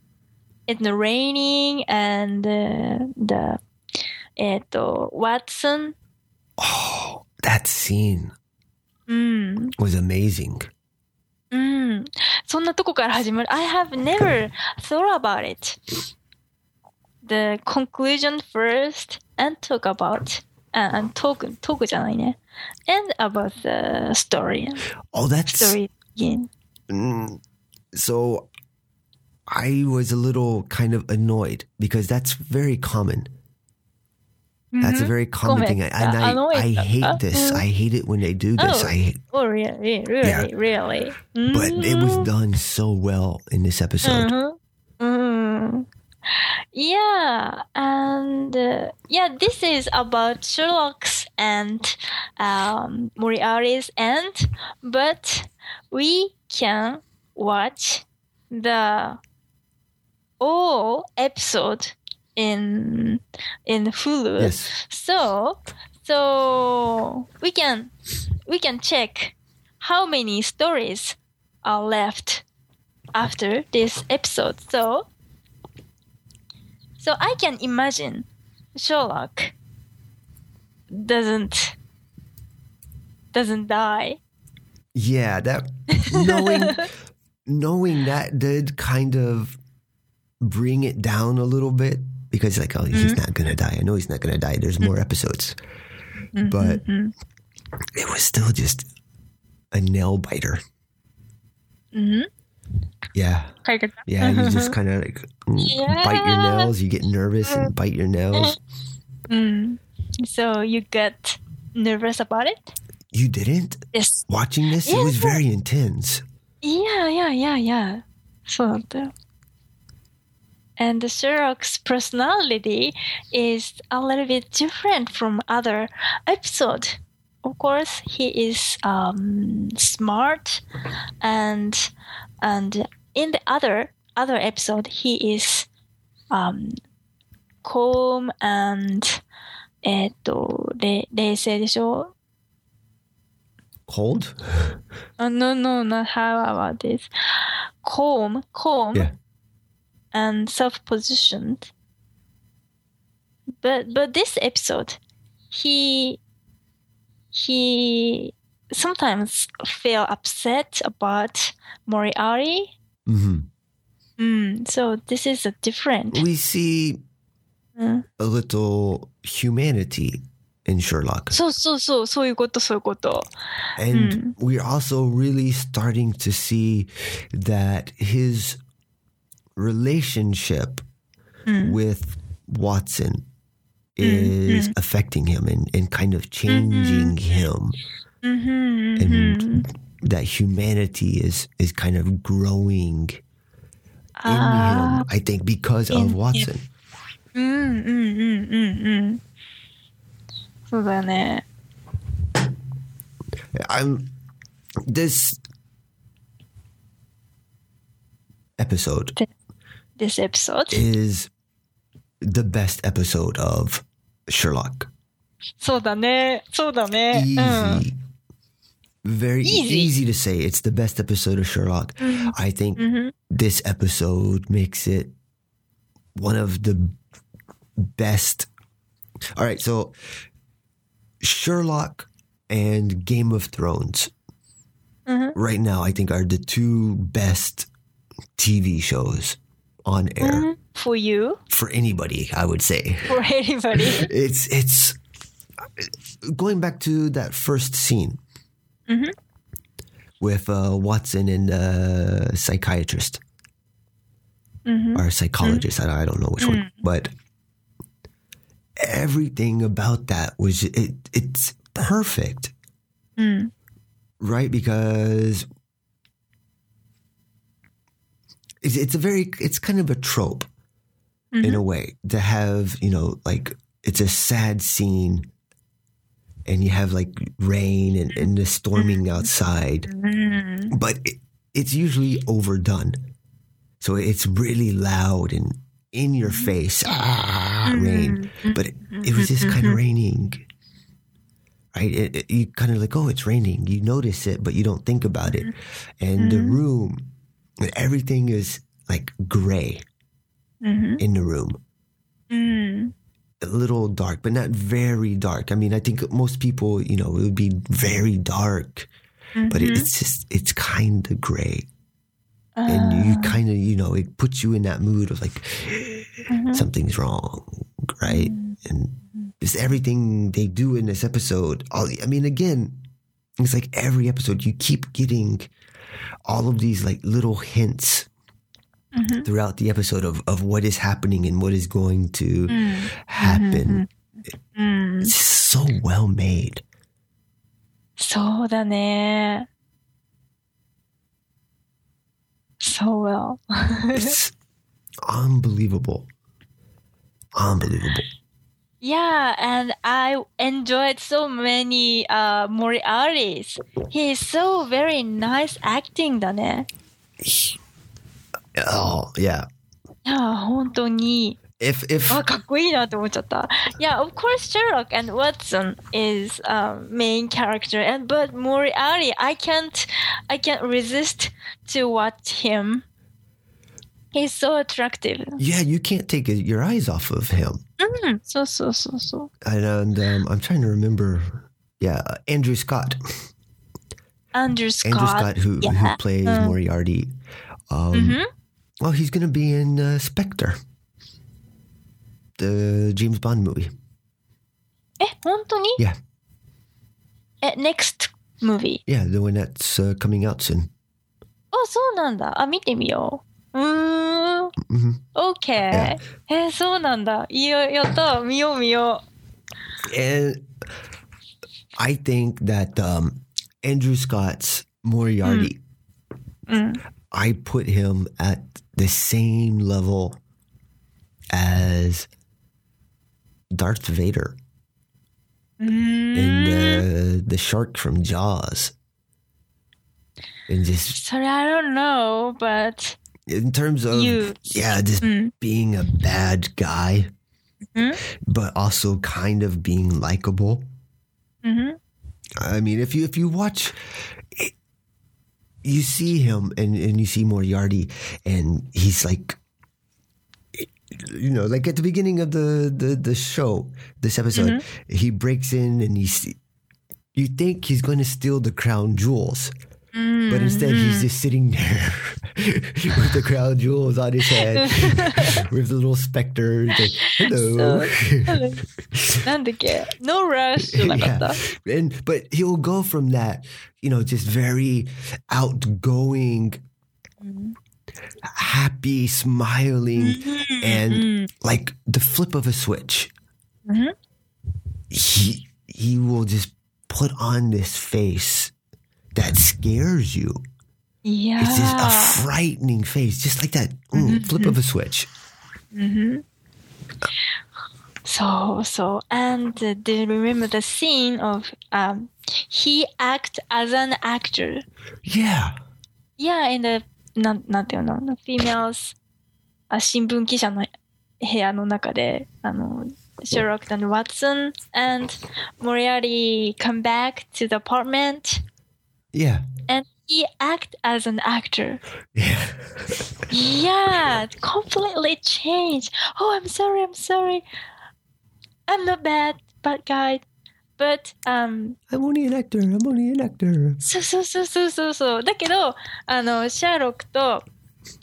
S2: it's raining and uh, the えっと、Watson,
S1: That scene
S2: うん、
S1: was amazing.
S2: うん。そんなとこから始まる。I have never thought about it. The conclusion first and talk about, uh, and talk, talk じゃないね。And about the story.
S1: Oh, that's
S2: Story again.
S1: Mm, so I was a little kind of annoyed because that's very common. That's a very common thing. And I, I hate this. I hate it when they do this.
S2: Oh.
S1: I hate,
S2: Oh, really? Really?
S1: Yeah.
S2: Really?
S1: but it was
S2: Mm-hmm.
S1: done so well in this episode.
S2: Mhm. Mm. Yeah, and uh, yeah, this is about Sherlock's and um, Moriarty's end, but we can watch the all episode in in Hulu.
S1: Yes.
S2: So so we can we can check how many stories are left after this episode. So, so I can imagine Sherlock doesn't doesn't die.
S1: Yeah, that knowing knowing that did kind of bring it down a little bit because like, oh, he's not gonna die. I know he's not gonna die. There's more episodes. But it was still just a nail biter.
S2: Mhm.
S1: Yeah. Yeah, you just kind of like mm, bite your
S2: Yeah.
S1: nails. You get nervous and bite your nails.
S2: Mm. So you get nervous about it?
S1: You didn't
S2: Yes.
S1: watching this. It
S2: Yeah.
S1: was very intense.
S2: Yeah, yeah, yeah, yeah. そうだったよ。 And Sherlock's personality is a little bit different from other episode. Of course, he is um, smart, and and in the other other episode, he is um, calm and えっと、れ冷静でしょ
S1: Cold.
S2: Uh, no, no, not how about this. Calm, calm,
S1: Yeah.
S2: and self-positioned. But but this episode, he he sometimes feel upset about Moriarty.
S1: Mm-hmm.
S2: Mm, so this is a different.
S1: We see
S2: mm.
S1: a little humanity in Sherlock.
S2: So so so so you got so got.
S1: And mm. we're also really starting to see that his relationship with Watson is affecting him and, and kind of changing him.
S2: うんふん
S1: And that humanity is is kind of growing in
S2: Ah.
S1: him, I think, because
S2: in
S1: of
S2: him.
S1: Watson.
S2: うんうんうんうんうん。そうだよね。
S1: I'm this episode
S2: This episode.
S1: is the best episode of Sherlock.
S2: そうだね。そうだね。
S1: Easy. Very
S2: Easy.
S1: easy. to say. It's the best episode of Sherlock. I think this episode makes it one of the best. All right, so Sherlock and Game of Thrones right now, I think, are the two best TV shows on air
S2: Mm-hmm. For you?
S1: for anybody. I would say
S2: For anybody?
S1: it's it's going back to that first scene mm-hmm. with uh, Watson and the psychiatrist mm-hmm. or psychologist. Mm-hmm. I, I don't know which one, mm. but everything about that was it. It's perfect, mm. right? Because it's, it's a very it's kind of a trope in a mm-hmm. way to have you know like it's a sad scene and you have like rain and, and the storming mm-hmm. outside mm-hmm. but it, it's usually overdone. So it's really loud and in your face ah rain. But it, it was just kind of raining right? It, it- you kind of like oh it's raining. You notice it but you don't think about it. And the room everything is like gray mm-hmm. in the room
S2: Mm.
S1: a little dark, but not very dark. I mean, I think most people, you know, it would be very dark, but mm-hmm. it's just, it's kind of gray. And you ah. kind of, you know, it puts you in that mood of like, mm-hmm. something's wrong, right? And it's everything they do in this episode, all, I mean, again, it's like every episode you keep getting all of these like little hints throughout the episode of, of what is happening and what is going to happen. It's so well made.
S2: そうだね。So well.
S1: It's unbelievable. Unbelievable.
S2: yeah, and I enjoyed so many uh, Moriarty's. He is so very nice acting だね。
S1: Oh, yeah.
S2: いや、本当に。
S1: If if
S2: あ、かっこいいなって思っちゃった。Yeah, of course Sherlock and Watson is um, main character, and but Moriarty, I can't, I can't resist to watch him He's so attractive.
S1: Yeah, you can't take your eyes off of him.
S2: うん、そうそうそうそう。
S1: And, and um, I'm trying to remember. Yeah, uh, Andrew Scott.
S2: アンドゥ・スコ
S1: Andrew
S2: ッ
S1: Scott,
S2: ト。
S1: who, who
S2: Yeah.
S1: plays
S2: Mm.
S1: Moriarty. Um,
S2: Mhm.
S1: Well, he's going to be in uh, Spectre, the James Bond movie.
S2: え、本当に
S1: Yeah,
S2: え、next movie?
S1: yeah, the one that's uh, coming out soon.
S2: あ、そうなんだ。あ、見てみよう。 Okay. えー、そうなんだ。いよやった見よう見よう。
S1: And I think that um, Andrew Scott's Moriarty,
S2: mm. Mm.
S1: I put him at the same level as Darth Vader and mm. uh, the shark from Jaws. And just
S2: sorry, I don't know, but
S1: in terms of
S2: you.
S1: yeah, just
S2: mm.
S1: being a bad guy,
S2: mm-hmm.
S1: but also kind of being likable.
S2: Mm-hmm.
S1: I mean, if you if you watch, it, you see him and and you see Moriarty, and he's like you know, like at the beginning of the the, the show, this episode, mm-hmm. he breaks in and he's, you think he's going to steal the crown jewels, Mm, but instead, mm. he's just sitting there with the crown jewels on his head, with the little specter. Like, Hello.
S2: Hello. no rush. yeah.
S1: And but he'll go from that, you know, just very outgoing. mm. happy, smiling, mm-hmm. and mm. like the flip of a switch. Mm-hmm. He he will just put on this face that scares you
S2: いや
S1: it's just a
S2: ー。
S1: frightening face just like that mm, flip of a switch
S2: そうそう。And do you remember the scene of um, he act as an actor?
S1: yeah
S2: Yeah, in the なんなんていうの the females あ新聞記者の部屋の中であの Sherlock and Watson and Moriarty come back to the apartment
S1: yeah
S2: and he act as an actor.
S1: yeah
S2: Yeah, completely changed. Oh, I'm sorry, I'm sorry. I'm not bad, bad guy. But, um,
S1: i'm only an actor i'm only an actor
S2: そうそうそうそうそうそう。だけど、あの、シャーロックと、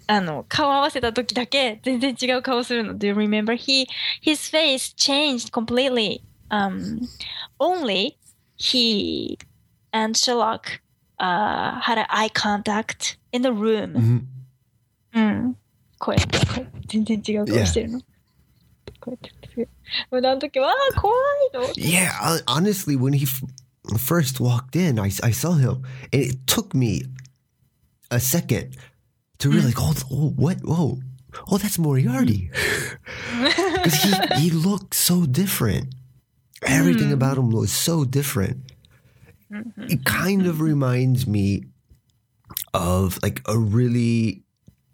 S2: あの、顔合わせた時だけ全然違う顔するの。Do you remember? He, his face changed completely. Um, only he and Sherlock uh, had an eye contact in the room.
S1: Mhm.
S2: うん。こうやって、こうやって全然違う顔してるの。こうやってやってる。もうあの時は、ああ、怖いの。
S1: Yeah, hon- honestly, when he f- first walked in, I, I saw him, and it took me a second to realize, oh, oh, what? Whoa, oh, that's Moriarty, because he he looked so different. Everything about him was so different. Mm-hmm. it kind of reminds me of like a really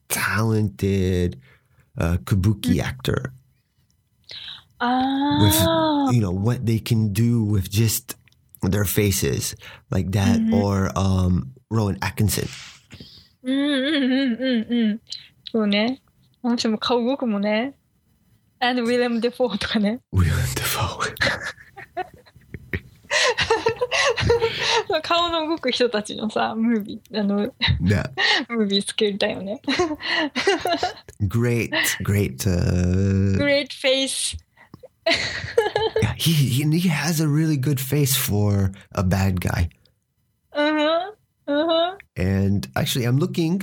S1: talented uh, kabuki mm. actor.
S2: Oh.
S1: With you know what they can do with just their faces like that, mm-hmm. or um, Rowan Atkinson.
S2: Mm-hmm. And William Dafoe
S1: William Dafoe
S2: 顔の動く人たちのさ、ムービー、あの、
S1: yeah
S2: ムービー作りたいよね。
S1: great great uh
S2: Great face.
S1: yeah, he, he he has a really good face for a bad guy
S2: うんふん。うんふん。
S1: and actually I'm looking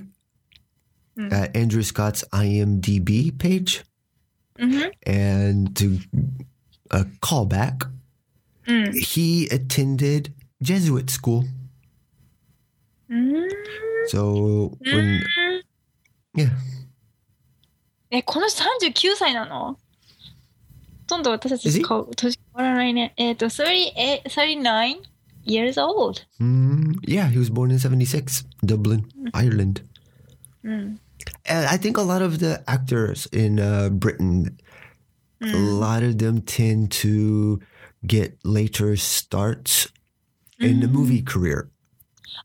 S2: Mm.
S1: at Andrew Scott's IMDb page
S2: うんふん。
S1: and to a callback
S2: うん。
S1: he attended Jesuit school
S2: うん。
S1: so when yeah
S2: え、この人39歳なのほとんど私た
S1: Is
S2: ち
S1: he?
S2: 顔、年変わらないね。えっ、と、38 39 years old.
S1: Mm, yeah, he was born in 76, Dublin, Ireland.
S2: うん。
S1: And I think a lot of the actors in uh, Britain, a lot of them tend to get later starts mm-hmm. in the movie mm. career.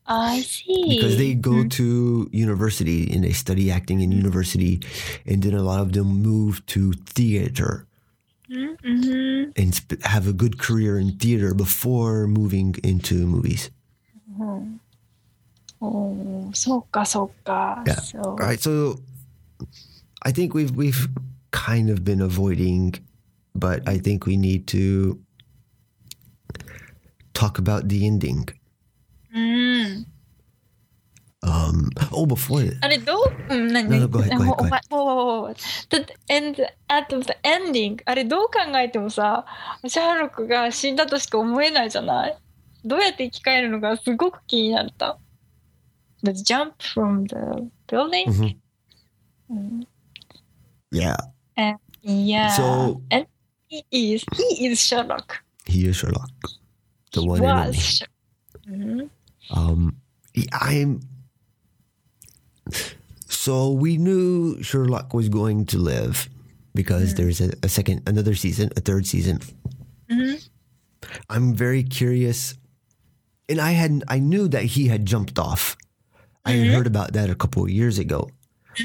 S2: I see.
S1: Because they go
S2: mm-hmm.
S1: to university and they study acting in university, and then a lot of them move to theater
S2: mm-hmm.
S1: and sp- have a good career in theater before moving into movies.
S2: Mm-hmm. Oh, so so
S1: yeah. All right. So I think we've we've kind of been avoiding, but I think we need to talk about the ending.
S2: うん。
S1: Um, oh, before that,
S2: あれどううん、何
S1: No, no, go ahead, go ahead, go ahead.
S2: お前もうもうもう The end, at the ending あれどう考えてもさシャーロックが死んだとしか思えないじゃないどうやって生き返るのかすごく気になった The jump from the building?
S1: Mhm.
S2: うん、
S1: yeah,
S2: Yeah
S1: So-
S2: and he is he is Sherlock
S1: he is Sherlock, the
S2: He
S1: one
S2: was
S1: only.
S2: Sher- うん、
S1: Um, I'm. So we knew Sherlock was going to live because mm. there's a, a second, another season, a third season.
S2: Mhm.
S1: I'm very curious, and I had I knew that he had jumped off. I had mm-hmm. heard about that a couple of years ago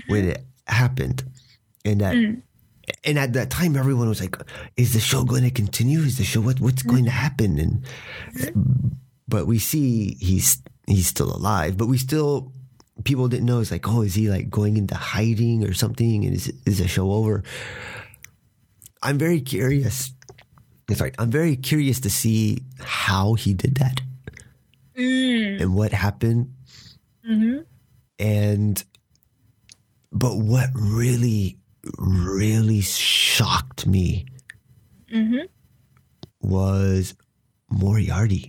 S1: when mm-hmm. it happened, and that. Mm and at that time, everyone was like, "Is the show going to continue? Is the show what what's mm. going to happen?" And but we see he's he's still alive, but we still people didn't know. It's like, oh, is he like going into hiding or something? And is is the show over? I'm very curious. Sorry, I'm very curious to see how he did that
S2: mm.
S1: and what happened.
S2: Mm-hmm.
S1: And but what really really shocked me
S2: うん、
S1: was moriarty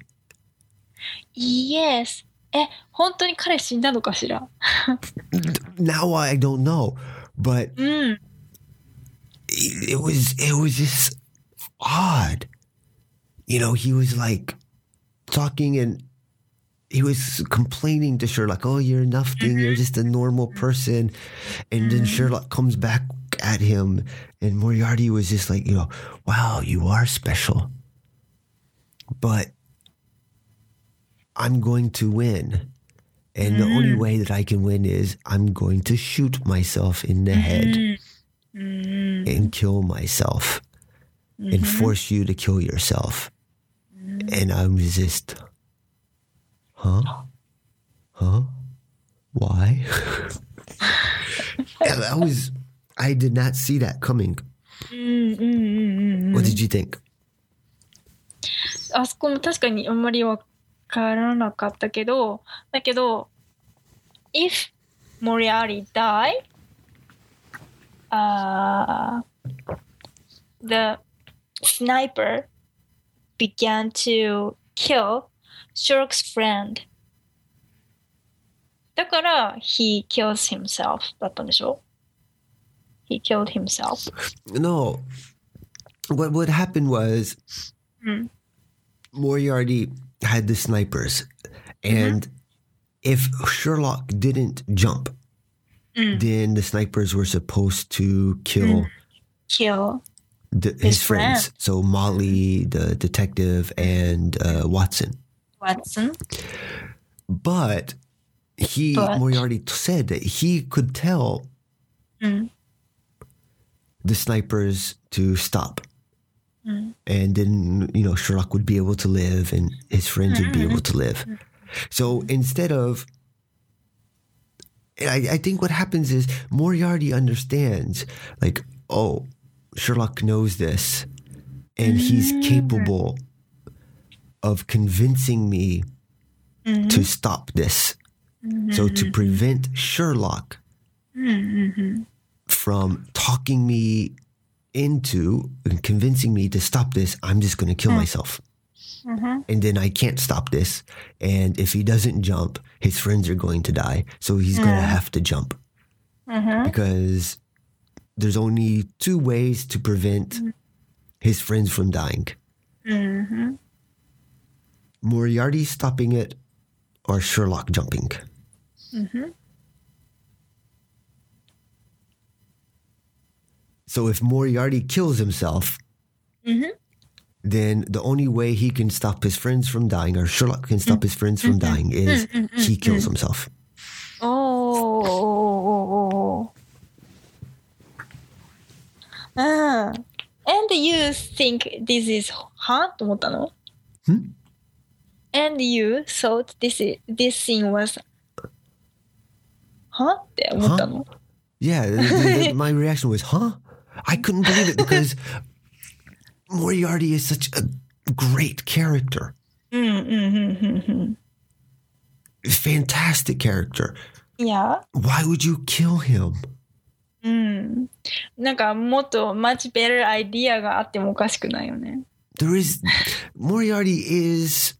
S2: Yes え本当に彼死んだのかしら
S1: now i don't know but
S2: うん
S1: it, it was it was just odd. You know, he was like talking and he was complaining to Sherlock, "Oh, you're nothing. You're just a normal person." And then Sherlock comes back at him, and Moriarty was just like, "You know, wow, you are special, but I'm going to win." And the only mm. way that I can win is I'm going to shoot myself in the head mm-hmm. Mm-hmm. and kill myself and mm-hmm. force you to kill yourself. And I'm just, huh? Huh? Why? that was, I did not see that coming. What did you think?
S2: あそこも確かにあんまりわからなかったけど、だけど、if Moriarty die, uh, the sniper began to kill Sherlock's friend. だから、he kills himself だったんでしょ ?he killed himself.
S1: No. What what happened was
S2: Mm.
S1: Moriarty had the snipers, and if Sherlock didn't jump,
S2: Mm.
S1: then the snipers were supposed to kill
S2: kill.
S1: the, his,
S2: His
S1: friends. So Molly, the detective, and uh, Watson.
S2: Watson.
S1: But he
S2: But-
S1: Moriarty said that he could tell
S2: Mm.
S1: The snipers to stop.
S2: Mm.
S1: And then, you know, Sherlock would be able to live and his friends would be able to live. Mm-hmm. So instead of, I, I think what happens is Moriarty understands, like, oh, Sherlock knows this and he's mm. capable of convincing me mm-hmm. to stop this. So to mm-hmm. prevent Sherlock from talking me into and convincing me to stop this, I'm just going to kill hmm. myself. Mm-hmm. And then I can't stop this. And if he doesn't jump, his friends are going to die. So he's going to hmm. have to jump. Mm-hmm. Because there's only two ways to prevent hmm. his friends from dying mm-hmm. Moriarty stopping it or Sherlock jumping. So if Moriarty kills himself, mm-hmm. then the only way he can stop his friends from dying, or Sherlock can stop his friends from mm-hmm. dying, is mm-hmm. Mm-hmm. he kills himself.
S2: Oh. Ah. And you think this is huh? と思ったの
S1: hmm?
S2: And you thought this is, this thing was huh? huh?
S1: Yeah, my reaction was huh? I couldn't believe it because Moriarty is such a great character.
S2: うんうんうんうん。
S1: Fantastic character.
S2: いや、
S1: Why would you kill him?
S2: うん。なんかもっと much better idea があってもおかしくないよね。
S1: There is Moriarty is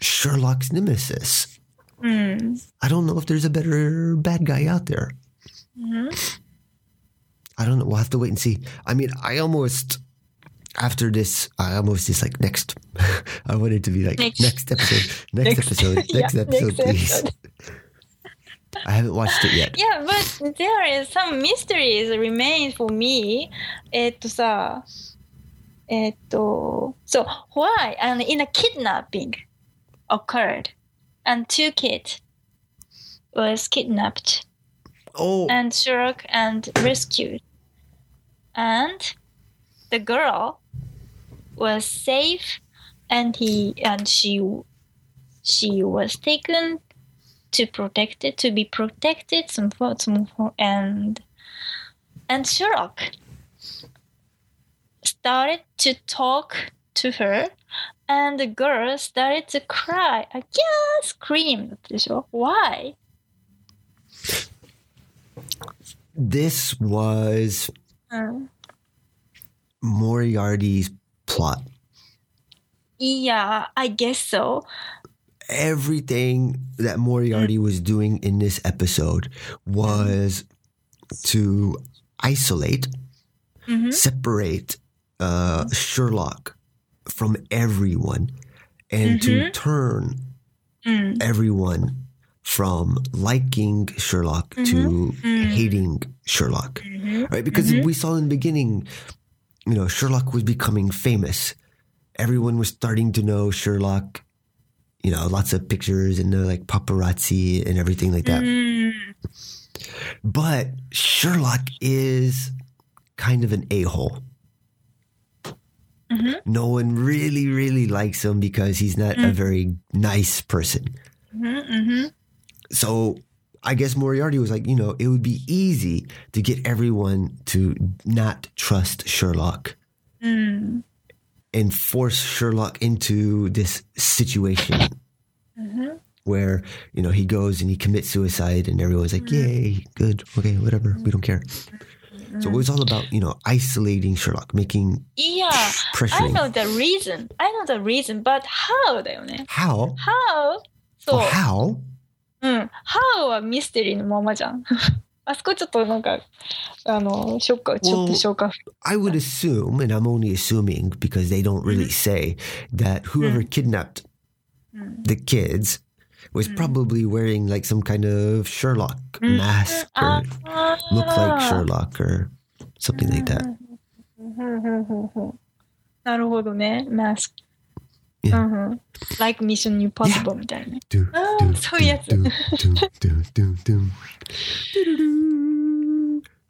S1: Sherlock's nemesis.
S2: うん。
S1: I don't know if there's a better bad guy out there. I don't know. We'll have to wait and see. I mean, I almost after this, I almost just like next. I wanted to be like
S2: Next.
S1: next, episode, next, episode, next
S2: Yeah,
S1: episode,
S2: next
S1: please.
S2: episode.
S1: I haven't watched it yet.
S2: Yeah, but there is some mysteries remain for me. えっとさ、えっと、so why and in a kidnapping occurred and two kids was kidnapped
S1: oh.
S2: and Shuruk and rescued. And the girl was safe and he and she she was taken to protect it to be protected some some and and Shurok started to talk to her and the girl started to cry again screamed why
S1: this was Moriarty's plot.
S2: Yeah, I guess so.
S1: Everything that Moriarty was doing in this episode was to isolate, mm-hmm. separate uh, Sherlock from everyone, and to mm-hmm. turn mm. everyone from liking Sherlock mm-hmm. to mm-hmm. hating Sherlock. Mm-hmm. Right? Because we saw in the beginning, you know, Sherlock was becoming famous. Everyone was starting to know Sherlock. You know, lots of pictures and the like paparazzi and everything like that. But Sherlock is kind of an a hole. No one really, really likes him because he's not a very nice person so I guess Moriarty was like, you know, it would be easy to get everyone to not trust Sherlock mm. and force Sherlock into this situation mm-hmm. where, you know, he goes and he commits suicide and everyone's like, mm. yay, good, okay, whatever, we don't care. Mm-hmm. So it was all about, you know, isolating Sherlock, making.
S2: Yeah, I know the reason. I know the reason, but how,
S1: How?
S2: How? So,
S1: well, how?
S2: うん。How はミステリーのままじゃん。あそこちょっとなんか、あの、ショック、ちょっとショック。
S1: I would assume, and I'm only assuming because they don't really say, that whoever kidnapped the kids was probably wearing like some kind of Sherlock mask or look like Sherlock or something like that.
S2: なるほどね。マスク。
S1: Yeah.
S2: うんうん。like Mission Impossible みたいなね。
S1: Do,
S2: Oh,
S1: do,
S2: so
S1: do,
S2: yes.
S1: do, do, do, do, do.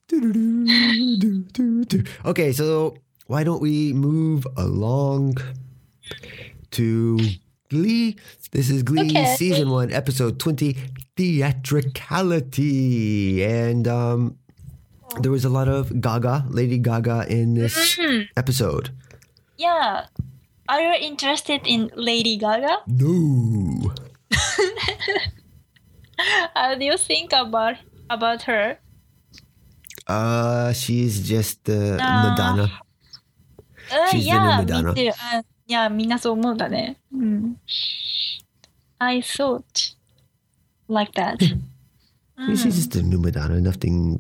S1: Do-do-do. Do-do-do. Okay, so why don't we move along to Glee? This is Glee
S2: Okay.
S1: season one, episode twenty, theatricality, and um, there was a lot of Gaga, Lady Gaga, in this episode.
S2: Yeah. Are you interested in Lady Gaga?
S1: No.
S2: How do you think about about her?
S1: Uh, she's just uh,
S2: Uh,
S1: Madonna.
S2: うん、
S1: She's
S2: い
S1: the
S2: や、
S1: new Madonna.
S2: 見てる。うんいや、みんなそう思うんだね。うん。I thought like that.
S1: She's just a new Madonna. Nothing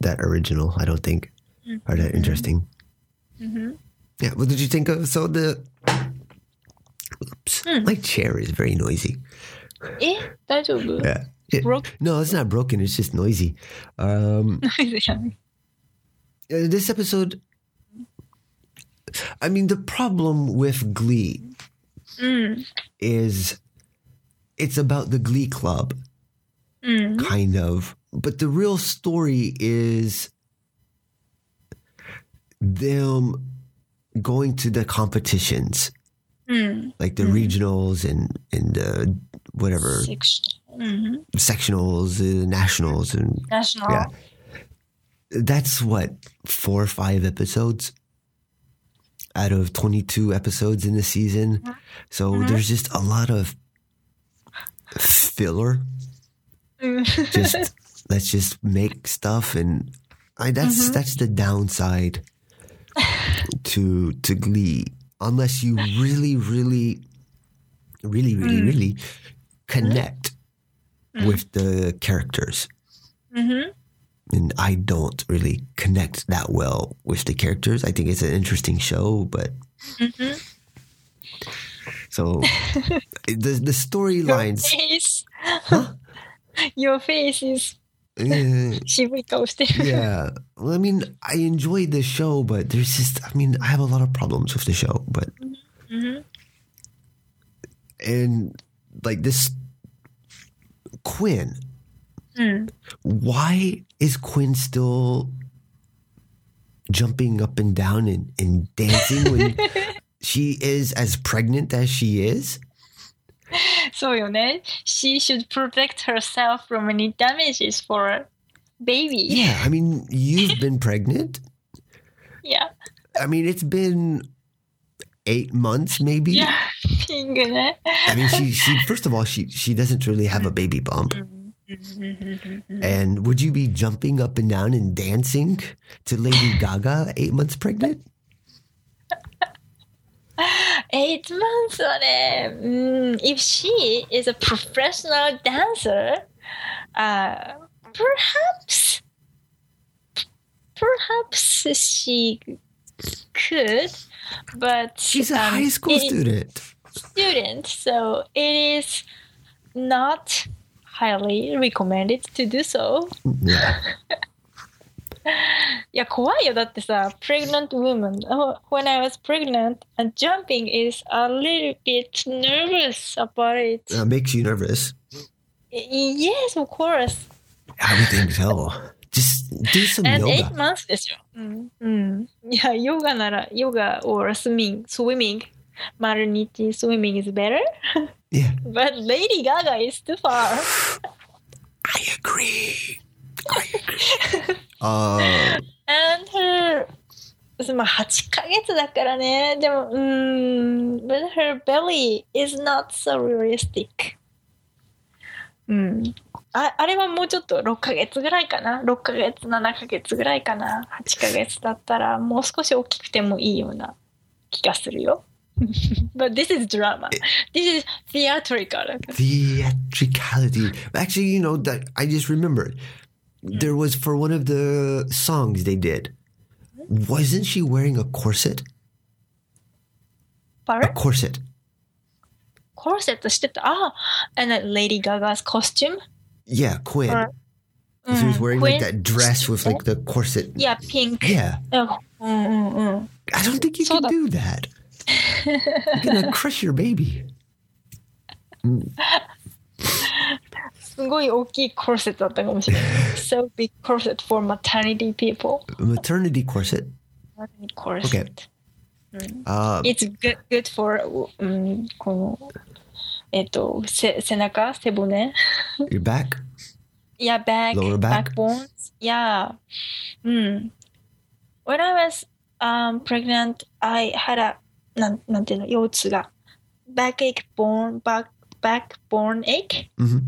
S1: that original, I don't think, or that interesting. Yeah. What did you think of? So the. Oops. My chair is very noisy.
S2: え大丈夫
S1: Yeah. It-
S2: Broke-
S1: no, it's not broken. It's just noisy. Um, uh, this episode I mean, the problem with Glee
S2: うん。
S1: is it's about the Glee Club,
S2: うん。
S1: kind of. But the real story is them going to the competitions,
S2: mm.
S1: like the mm. regionals and and the whatever
S2: Section. mm-hmm.
S1: sectionals, and nationals, and
S2: national.
S1: Yeah, that's what four or five episodes out of 22 episodes in the season. Mm-hmm. So mm-hmm. there's just a lot of filler.
S2: Mm.
S1: just let's just make stuff and I, that's mm-hmm. that's the downside to to glee unless you really really really really mm. really connect mm. with the characters mm-hmm.
S2: うん。
S1: and I don't really connect that well with the characters. I think it's an interesting show, but mm-hmm. so the the storylines.
S2: Your, face. Your face is
S1: eh,
S2: 渋い顔してる。
S1: yeah, well, I mean, I enjoyed the show, but there's just, I mean, I have a lot of problems with the show, but
S2: うん。
S1: and like this Quinn.
S2: うん。
S1: Why is Quinn still jumping up and down and, and dancing when she is as pregnant as she is?
S2: そうよね。She should protect herself from any damages for baby.
S1: Yeah, I mean, you've been pregnant.
S2: Yeah.
S1: I mean, it's been eight months, maybe.
S2: Yeah. ピングね。
S1: I mean, she she first of all, she she doesn't really have a baby bump. And would you be jumping up and down and dancing to Lady Gaga eight months pregnant?
S2: Eight months はね、mm, if she is a professional dancer, uh, perhaps, perhaps she could, but
S1: she's a
S2: um,
S1: high school student.
S2: Student, so it is not highly recommended to do so.
S1: Yeah.
S2: いや、怖いよ。だってさ、pregnant woman. Oh, when I was pregnant, and jumping is a little bit nervous about it.
S1: Uh, makes you nervous.
S2: Y- Yes, of course.
S1: I would think so. Just do some
S2: And eight
S1: yoga.
S2: months ですよ。うん。うん。いや、ヨガなら、ヨガ or swimming, swimming. 丸日 swimming is better.
S1: Yeah,
S2: But Lady Gaga is too far.
S1: I agree. I agree. uh,
S2: And her まあ8ヶ月だからね。でも、うーん、but her belly is not so realistic. うん。ああれはもうちょっと6ヶ月ぐらいかな。6ヶ月、7ヶ月ぐらいかな。8ヶ月だったらもう少し大きくてもいいような気がするよ。But this is drama. This is theatrical.
S1: theatricality. Actually, you know that I just remembered. There was for one of the songs they did. Wasn't she wearing a corset? A
S2: Pardon?
S1: corset.
S2: Corset してた。あ、and then Lady Gaga's costume?
S1: Yeah, Quinn.
S2: Or-
S1: she was
S2: Mm,
S1: wearing
S2: Quinn-
S1: like that dress with like the corset.
S2: Yeah, pink.
S1: Yeah.
S2: うんうんうん。
S1: I don't think you
S2: So
S1: can
S2: that-
S1: do that. You're gonna crush your baby.
S2: すごい大きいコルセットだったかもしれない。so big corset for maternity people.
S1: Maternity corset.
S2: Maternity corset.
S1: Uh,
S2: It's good, good for、うん、この、えっと、せ背中、背骨。
S1: your back.
S2: Yeah, back,
S1: Lower back?
S2: backbones. Yeah. うん。When I was um, pregnant, I had a なんなんていうの腰痛が backache, bone, back, backbone ache.
S1: hmm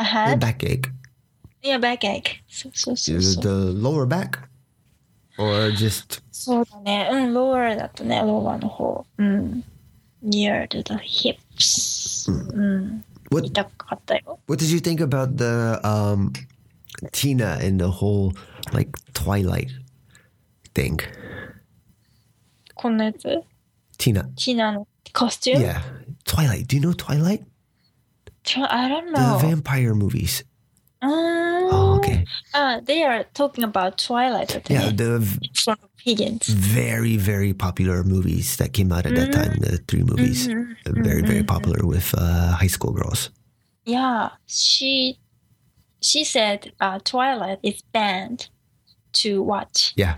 S2: I
S1: And
S2: had
S1: backache.
S2: yeah backache. そうそうそう
S1: Is
S2: そ
S1: it
S2: う。
S1: the lower back, or just
S2: そうだね。うん、lower だったね、lower の方。うん。near to the hips。うん。
S1: what?
S2: 痛かったよ。
S1: What did you think about the um, Tina and the whole like Twilight thing?
S2: こんなやつ
S1: Tina.
S2: ティナのコスチューム
S1: Yeah, Twilight. Do you know Twilight?
S2: I don't know.
S1: The vampire movies.
S2: Um,
S1: oh, okay.
S2: Uh, they are talking about Twilight.
S1: yeah, they? the v-
S2: Higgins.
S1: Very, very popular movies that came out at mm-hmm. that time. The three movies, mm-hmm. very, very mm-hmm. popular with uh, high school girls.
S2: Yeah, she she said uh, Twilight is banned to watch.
S1: Yeah,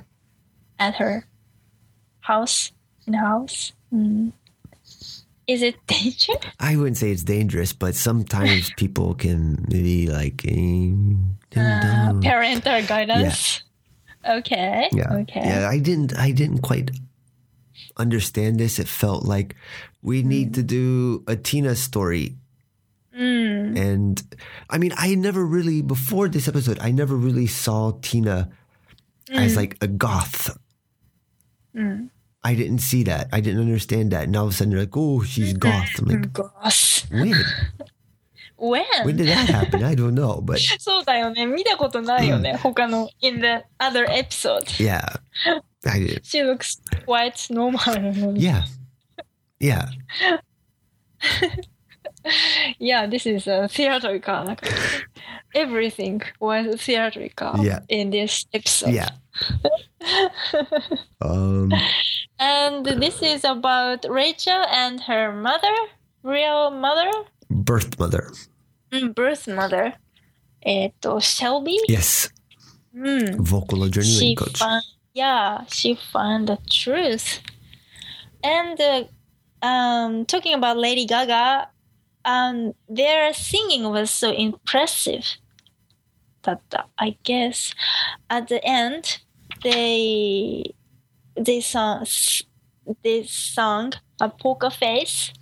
S2: at her house in house. Mm. Is it dangerous?
S1: I wouldn't say it's dangerous, but sometimes people can maybe like. eh,
S2: Uh,
S1: dun-dun.
S2: parental guidance. Okay.
S1: yeah.
S2: Okay.
S1: Yeah, I didn't. I didn't quite understand this. It felt like we need to do a Tina story
S2: Mm.
S1: And I mean, I never really, before this episode, I never really saw Tina as like a goth.
S2: Mm.
S1: I didn't see that. I didn't understand that. And all of a sudden you're like, oh, she's goth. I'm like,
S2: Gosh.
S1: when?
S2: When?
S1: When did that happen? I don't know. But
S2: そうだよね。見たことないよね。他の in the other episode.
S1: yeah, I did.
S2: She looks quite normal なのに。
S1: Yeah. Yeah.
S2: Yeah, this is a theatrical. なんか Everything was theatrical
S1: Yeah.
S2: in this episode.
S1: Yeah. Um,
S2: And this is about Rachel and her mother, real mother,
S1: birth mother.
S2: mm, birth mother. えっと、Shelby.
S1: Yes.
S2: うん。
S1: Vocal adrenaline
S2: she
S1: coach.
S2: found, yeah, she found the truth. And uh, um, talking about Lady Gaga, um, their singing was so impressive that uh, I guess at the end they they sung they sung a poker face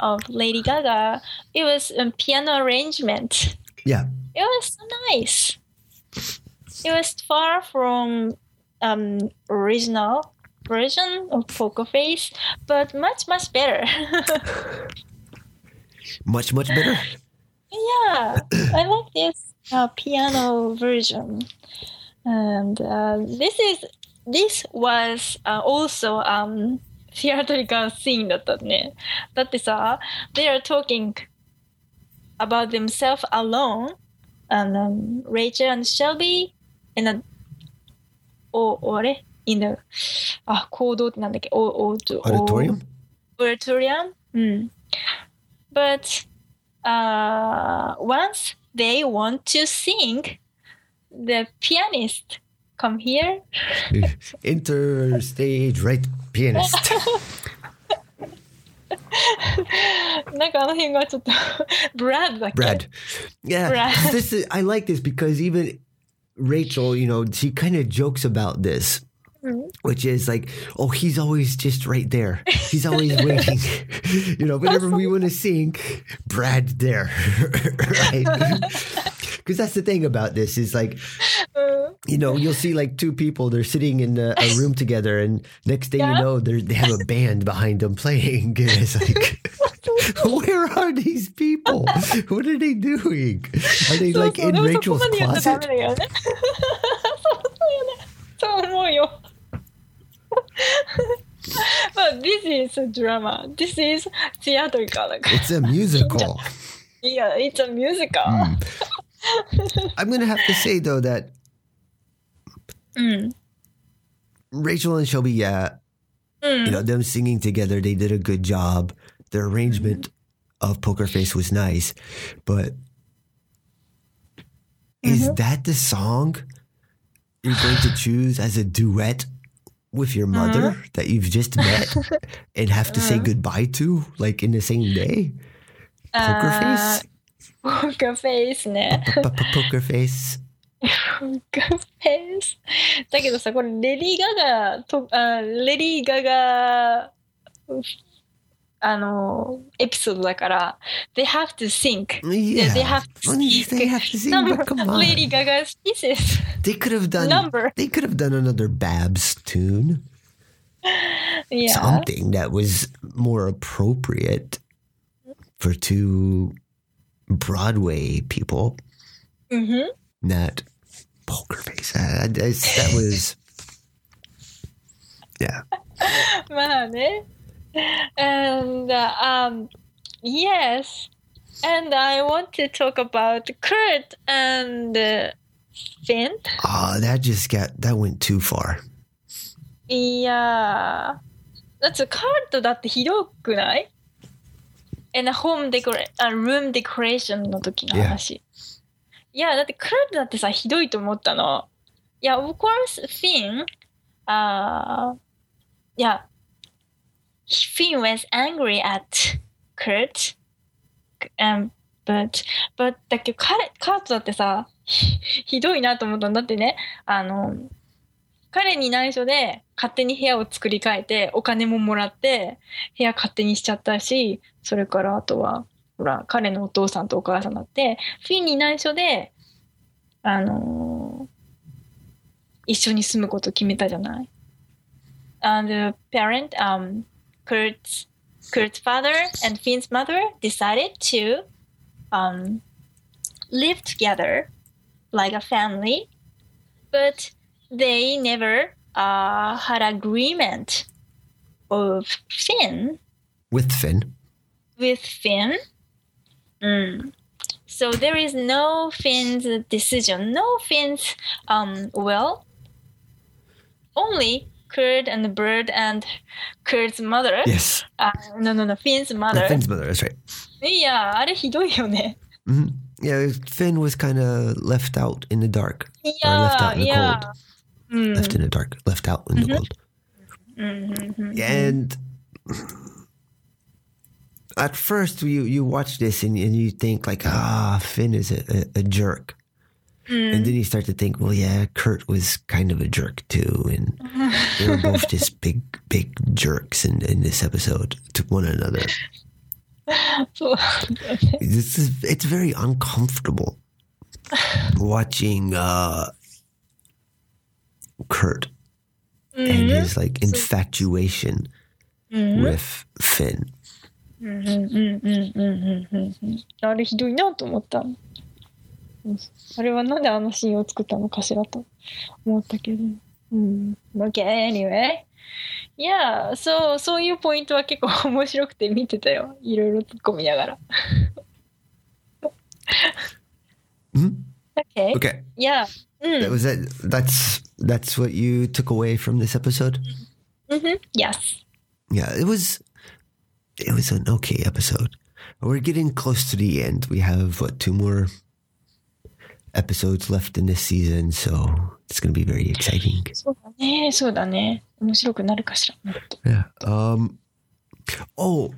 S2: of Lady Gaga. It was a piano arrangement.
S1: Yeah.
S2: It was so nice. It was far from um original version of Poker Face, but much much better.
S1: Much, much better.
S2: yeah, I like this uh, piano version, and uh, this is this was uh, also um theatrical scene だったね。だってさ、they are talking about themselves alone, and um, Rachel and Shelby in a お、あれ in the あ、行動ってなんだっけお、お、
S1: Auditorium?
S2: auditorium. Mm. But uh, once they want to sing, the pianist come here.
S1: Enter stage right pianist.
S2: なんかあの辺がちょっとブラッドだっけ
S1: Brad. Yeah.
S2: Brad.
S1: This is I like this because even Rachel, you know, she kind of jokes about this. Which is like, oh, he's always just right there. He's always waiting. you know, whenever we want to sing, Brad there, right? Because that's the thing about this is like, you know, you'll see like two people they're sitting in a, a room together, and next thing you
S2: Yeah.
S1: know, they they have a band behind them playing. And it's like, where are these people? What are they doing? Are they
S2: そう
S1: like
S2: そう
S1: in
S2: でもそこ
S1: Rachel's
S2: まで言っちゃダ
S1: closet?
S2: メだよねそうよねそう思うよ But this is a drama. This is theatrical. だから
S1: It's a musical.
S2: Yeah, it's a musical.
S1: I'm going to have to say, though, that
S2: mm.
S1: Rachel and Shelby, yeah,
S2: mm.
S1: you know, mm. them singing together, they did a good job. Their arrangement mm-hmm. of Poker Face was nice, but mm-hmm. is that the song you're going to choose as a duet with your mother uh-huh. that you've just met and have to say uh-huh. goodbye to, like in the same day? Poker uh, Face?
S2: ポーカーフェイスね。
S1: Poker Face.
S2: ポーカーフェイス。だけどさ、これレディー・ガガと、あレディー・ガガ、あの、エピソードだから、they have to sing.
S1: Yeah.
S2: They have to
S1: Well,
S2: sing.
S1: they have to sing,
S2: Number,
S1: but come on.
S2: Lady Gaga's pieces.
S1: They could have done
S2: Number.
S1: They could have done another Babs tune.
S2: Yeah.
S1: Something that was more appropriate for two Broadway people.
S2: うんふん
S1: Not poker face. Uh, that's- that was yeah.
S2: まあね。And, uh, um, yes, And I want to talk about Kurt and uh, Finn.
S1: Oh, that just got that went too far.
S2: いやー、だってカルトだってひどくない ?And home decor あ room decoration の時の話。いや、だってカルトだってさ、ひどいと思ったの。いや、of course, Finn, あー、いや、Finn was angry at Kurt, um, but, but だけど彼、カートだってさ、ひひどいなと思ったんだってね、あの、彼に内緒で勝手に部屋を作り変えてお金ももらって部屋勝手にしちゃったしそれからあとはほら彼のお父さんとお母さんだってフィンに内緒であのー一緒に住むこと決めたじゃない？And the parent, um, Kurt's, Kurt's father and Finn's mother decided to um, live together like a family, but they never uh, had agreement of Finn.
S1: With Finn.
S2: With Finn. Mm. So there is no Finn's decision, no Finn's um, will. Only Kurt and Burt and Kurt's mother.
S1: Yes.
S2: Uh, no, no, no, Finn's mother.
S1: No, Finn's mother, that's right.
S2: Yeah, あれひどいよね。
S1: Mm-hmm. Yeah, Finn was kind of left out in the dark.
S2: Yeah,
S1: or left out in the
S2: yeah.
S1: cold
S2: mm.
S1: left in the dark, left out in mm-hmm. the cold.
S2: Mm-hmm.
S1: And at first, you you watch this and, and you think like, ah, Finn is a, a, a jerk. Mm. And then you start to think, well, yeah, Kurt was kind of a jerk too, and they were both just big, big jerks in, in this episode to one another. this is it's very uncomfortable watching uh, Kurt and his like infatuation with Finn.
S2: あれひどいなと思った。うんあれはなんであのシーンを作ったのかしらと思ったけど。うん。Okay, anyway. いや、そう、そういうポイントは結構面白くて見てたよ。いろいろ突っ込みながら。
S1: Mhm.
S2: Okay.
S1: Okay,
S2: いや、う
S1: that
S2: ん。
S1: was that. That's that's what you took away from this episode.
S2: うんふん Yes.
S1: Yeah, it was it was an okay episode. We're getting close to the end. We have what two more episodes left in this season, so it's going to be very exciting.
S2: そうだね、そうだね。面白くなるかしら。もっと
S1: Yeah. Um. Oh.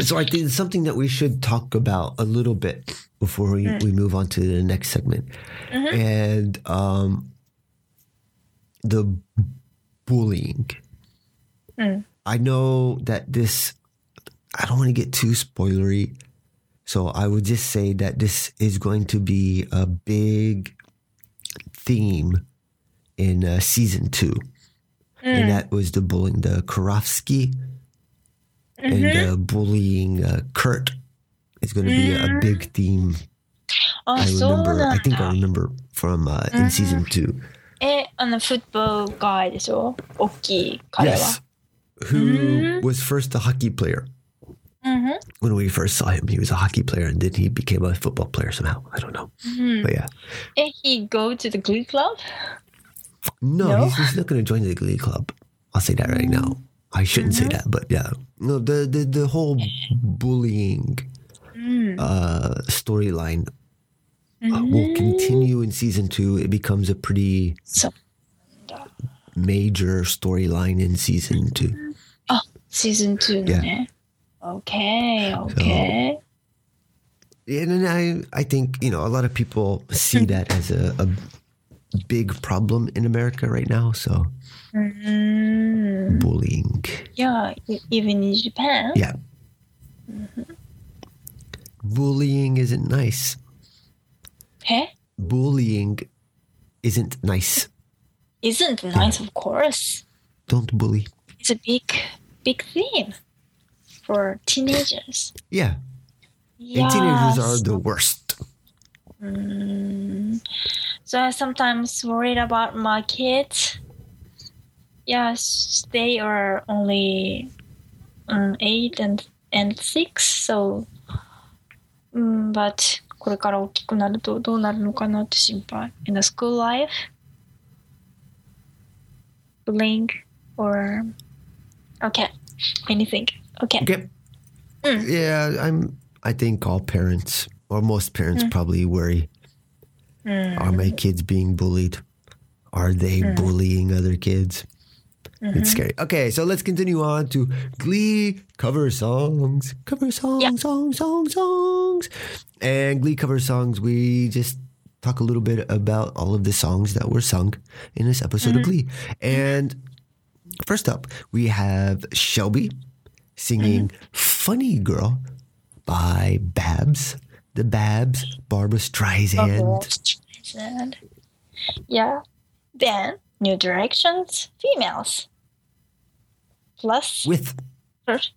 S1: so I think it's something that we should talk about a little bit before we, we move on to the next segment, and um, the bullying.
S2: うん。
S1: I know that this. I don't want to get too spoilery, so I would just say that this is going to be a big theme in uh, season two and that was the bullying the Karofsky and uh, bullying uh, Kurt is going to be a big theme.
S2: あ、
S1: I
S2: そう
S1: remember.
S2: な
S1: I
S2: ん
S1: think I
S2: だ。
S1: remember from uh, in season two.
S2: え、あの、フットボールガイでしょ大きい彼は。
S1: Yes, who was first a hockey player.
S2: うんふん
S1: When we first saw him, he was a hockey player, and then he became a football player somehow. I don't know, but yeah,
S2: え、he go to the glee club?
S1: no,
S2: No?
S1: He's, he's not going to join the Glee Club. I'll say that right now. I shouldn't mm-hmm. say that, but yeah, no, the the the whole bullying mm. uh, storyline uh, mm-hmm. will continue in season two. It becomes a pretty
S2: so.
S1: major storyline in season two.
S2: Oh, season two. Yeah. Okay. Okay. So,
S1: and I, I think you know a lot of people see that as a, a big problem in America right now. So
S2: Mm.
S1: Bullying.
S2: Yeah, even in Japan.
S1: Yeah. Mm-hmm. Bullying isn't nice.
S2: Hey?
S1: Bullying isn't nice.
S2: Isn't nice, yeah. of course.
S1: Don't bully.
S2: It's a big, big thing for teenagers.
S1: Yeah.
S2: Yes.
S1: And teenagers are the worst. Mm.
S2: So I sometimes worried about my kids Yes, they are only um, eight and and six, so うん、but これから大きくなるとどうなるのかなって心配。In the school life? Bullying? Or... Okay. Anything. Okay.
S1: Okay.
S2: Mm.
S1: Yeah, I'm. I think all parents or most parents probably worry: Are my kids being bullied? Are they bullying other kids? It's mm-hmm. scary. Okay, so let's continue on to Glee cover songs. Cover songs,
S2: Yeah.
S1: songs, songs, songs. And Glee cover songs, we just talk a little bit about all of the songs that were sung in this episode of mm-hmm. Glee. And first up, we have Shelby singing mm-hmm. Funny Girl by Babs. The Babs, Barbra Streisand.
S2: Streisand. Yeah. Then, New Directions, females Plus,
S1: With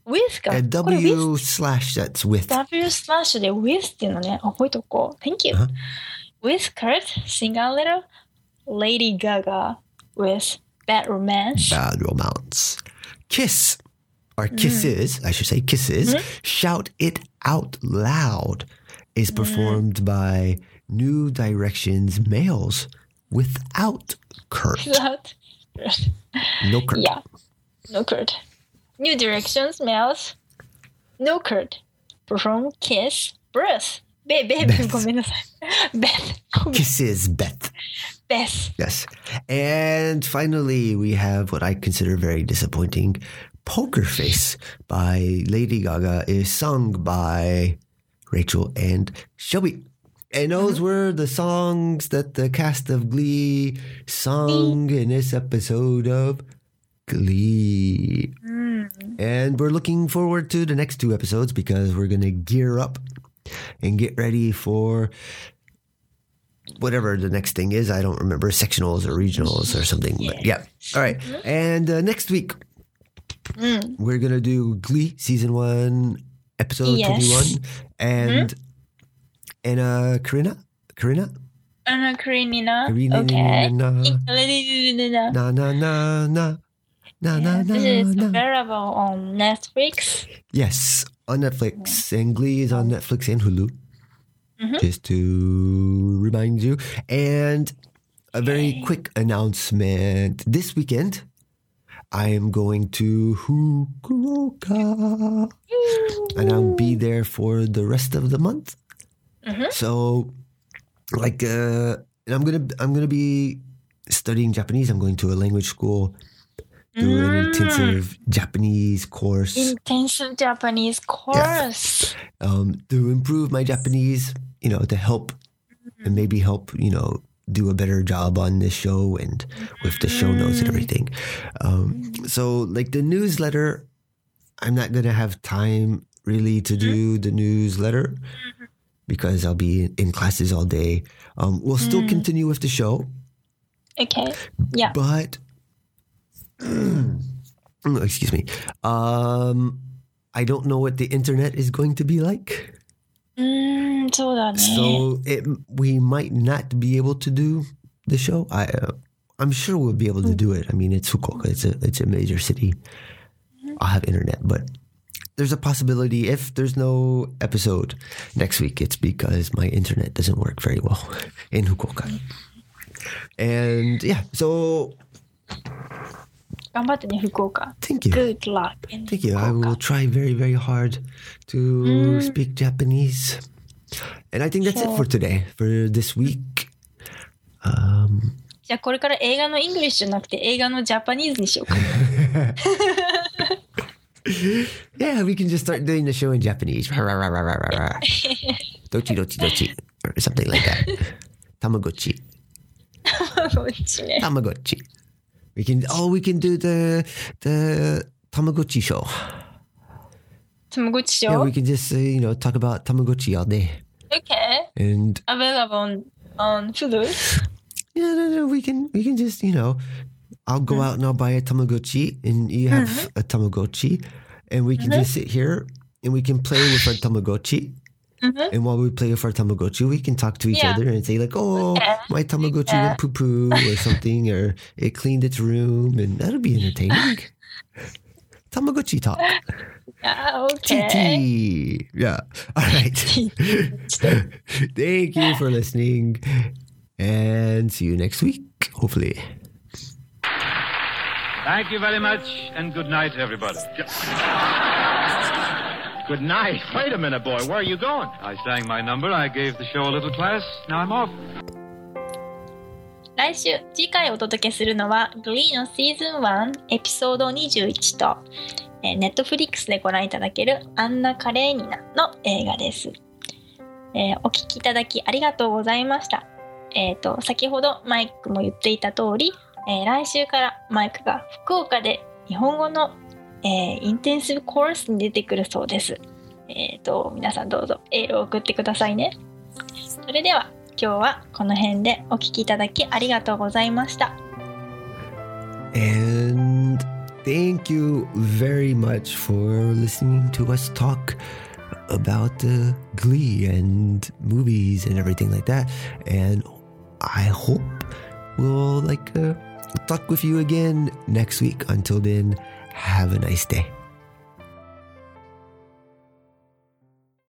S2: with か。
S1: a
S2: これ with
S1: W slash that's with.
S2: W スラッシュで with っていうのね、覚えとこう。Thank you.
S1: Uh-huh.
S2: With Kurt, sing a little. Lady Gaga with Bad Romance.
S1: Bad Romance. Kiss, or kisses, I should say kisses. Shout It Out Loud is performed by New Directions males without Kurt.
S2: Without
S1: No Kurt.
S2: Yeah. No Kurt. New directions, males. No Kurt. Perform kiss, breath. Be- be-
S1: Beth. Kisses, Beth.
S2: Beth.
S1: Yes. And finally, we have what I consider very disappointing Poker Face by Lady Gaga is sung by Rachel and Shelby. And those mm-hmm. were the songs that the cast of Glee sung in this episode of Glee. Hmm. And we're looking forward to the next two episodes because we're going to gear up and get ready for whatever the next thing is. I don't remember sectionals or regionals or something. But yeah. All right. Mm-hmm. And uh, next week, mm. we're going to do Glee season one, episode
S2: Yes.
S1: 21. And, mm-hmm. and uh, Karina? Karina?
S2: Uh, Anna Karenina.
S1: Karenina.
S2: Okay.
S1: Na, na, na, na, na. Na, na,
S2: This is available on Netflix.
S1: Yes, on Netflix. And Glee is on Netflix and Hulu. Just to remind you. And a very quick announcement. This weekend, I am going to Fukuoka. And I'll be there for the rest of the month. So, like, uh, and I'm gonna I'm gonna be studying Japanese. I'm going to a language school, do an mm. intensive Japanese course.
S2: Intensive Japanese course.
S1: um, to improve my Japanese, you know, to help and mm. maybe help, you know, do a better job on this show and with the show notes and mm. everything. Um, so, like the newsletter, I'm not going to have time really to mm-hmm. do the newsletter mm-hmm. because I'll be in classes all day. Um, we'll still continue with the show,
S2: Okay. Yeah.
S1: but excuse me. Um, I don't know what the internet is going to be like.
S2: Mm,
S1: so it, we might not be able to do the show. I, uh, I'm sure we'll be able to hmm. do it. I mean, it's Fukuoka. It's a it's a major city. Hmm. I'll have internet, but there's a possibility if there's no episode next week, it's because my internet doesn't work very well in Fukuoka. Hmm. And yeah, so
S2: 頑張ってね、福岡。
S1: thank you.
S2: Good luck in
S1: Thank you. I
S2: 福
S1: will
S2: 岡。
S1: try very, very hard to speak Japanese. And I think that's it
S2: Sure.
S1: for today, for this week. Um,
S2: じゃあこれから映画のイングリッシュじゃなくて映画のジャパニーズにしようか。
S1: yeah, we can just start doing the show in Japanese. dochi, dochi, dochi. Or something like that. Tamagotchi.
S2: こっちね。
S1: Tamagotchi. We can oh we can do the the Tamagotchi show.
S2: Tamagotchi show.
S1: Yeah, we can just uh, you know talk about Tamagotchi all day.
S2: Okay.
S1: And
S2: available on on Hulu.
S1: Yeah, no, no, we can we can just you know, I'll go mm. out and I'll buy a Tamagotchi, and you have mm-hmm. a Tamagotchi, and we can mm-hmm. just sit here and we can play with our Tamagotchi. Mm-hmm. And while we play with our Tamagotchi, we can talk to each
S2: Yeah.
S1: other and say like, "Oh,
S2: Yeah.
S1: my Tamagotchi
S2: Yeah.
S1: went poo poo or something, or it cleaned its room," and that'll be entertaining. Tamagotchi talk.
S2: Okay.
S1: TT. Yeah. All right. Thank you for listening and see you next week, hopefully.
S3: Thank you very much, and good night, everybody.
S4: Good night. Wait a minute, boy. Where are you going?
S3: I sang my number, I gave the show a little class, now I'm off.
S2: 来週、次回お届けするのは Glee のシーズン1エピソード21と、えー、Netflix でご覧いただけるアンナ・カレーニナの映画です。えーお聞きいただきありがとうございました。えっ、と、先ほどマイクも言っていた通り、えー来週からマイクが福岡で日本語の、えーインテンシブコースに出てくるそうです。えっ、と、皆さんどうぞエールを送ってくださいね。それでは今日はこの辺でお聞きいただきありがとうございました。
S1: And thank you very much for listening to us talk about uh, Glee and movies and everything like that. And I hope we'll like uh, talk with you again next week. Until then, have a nice day.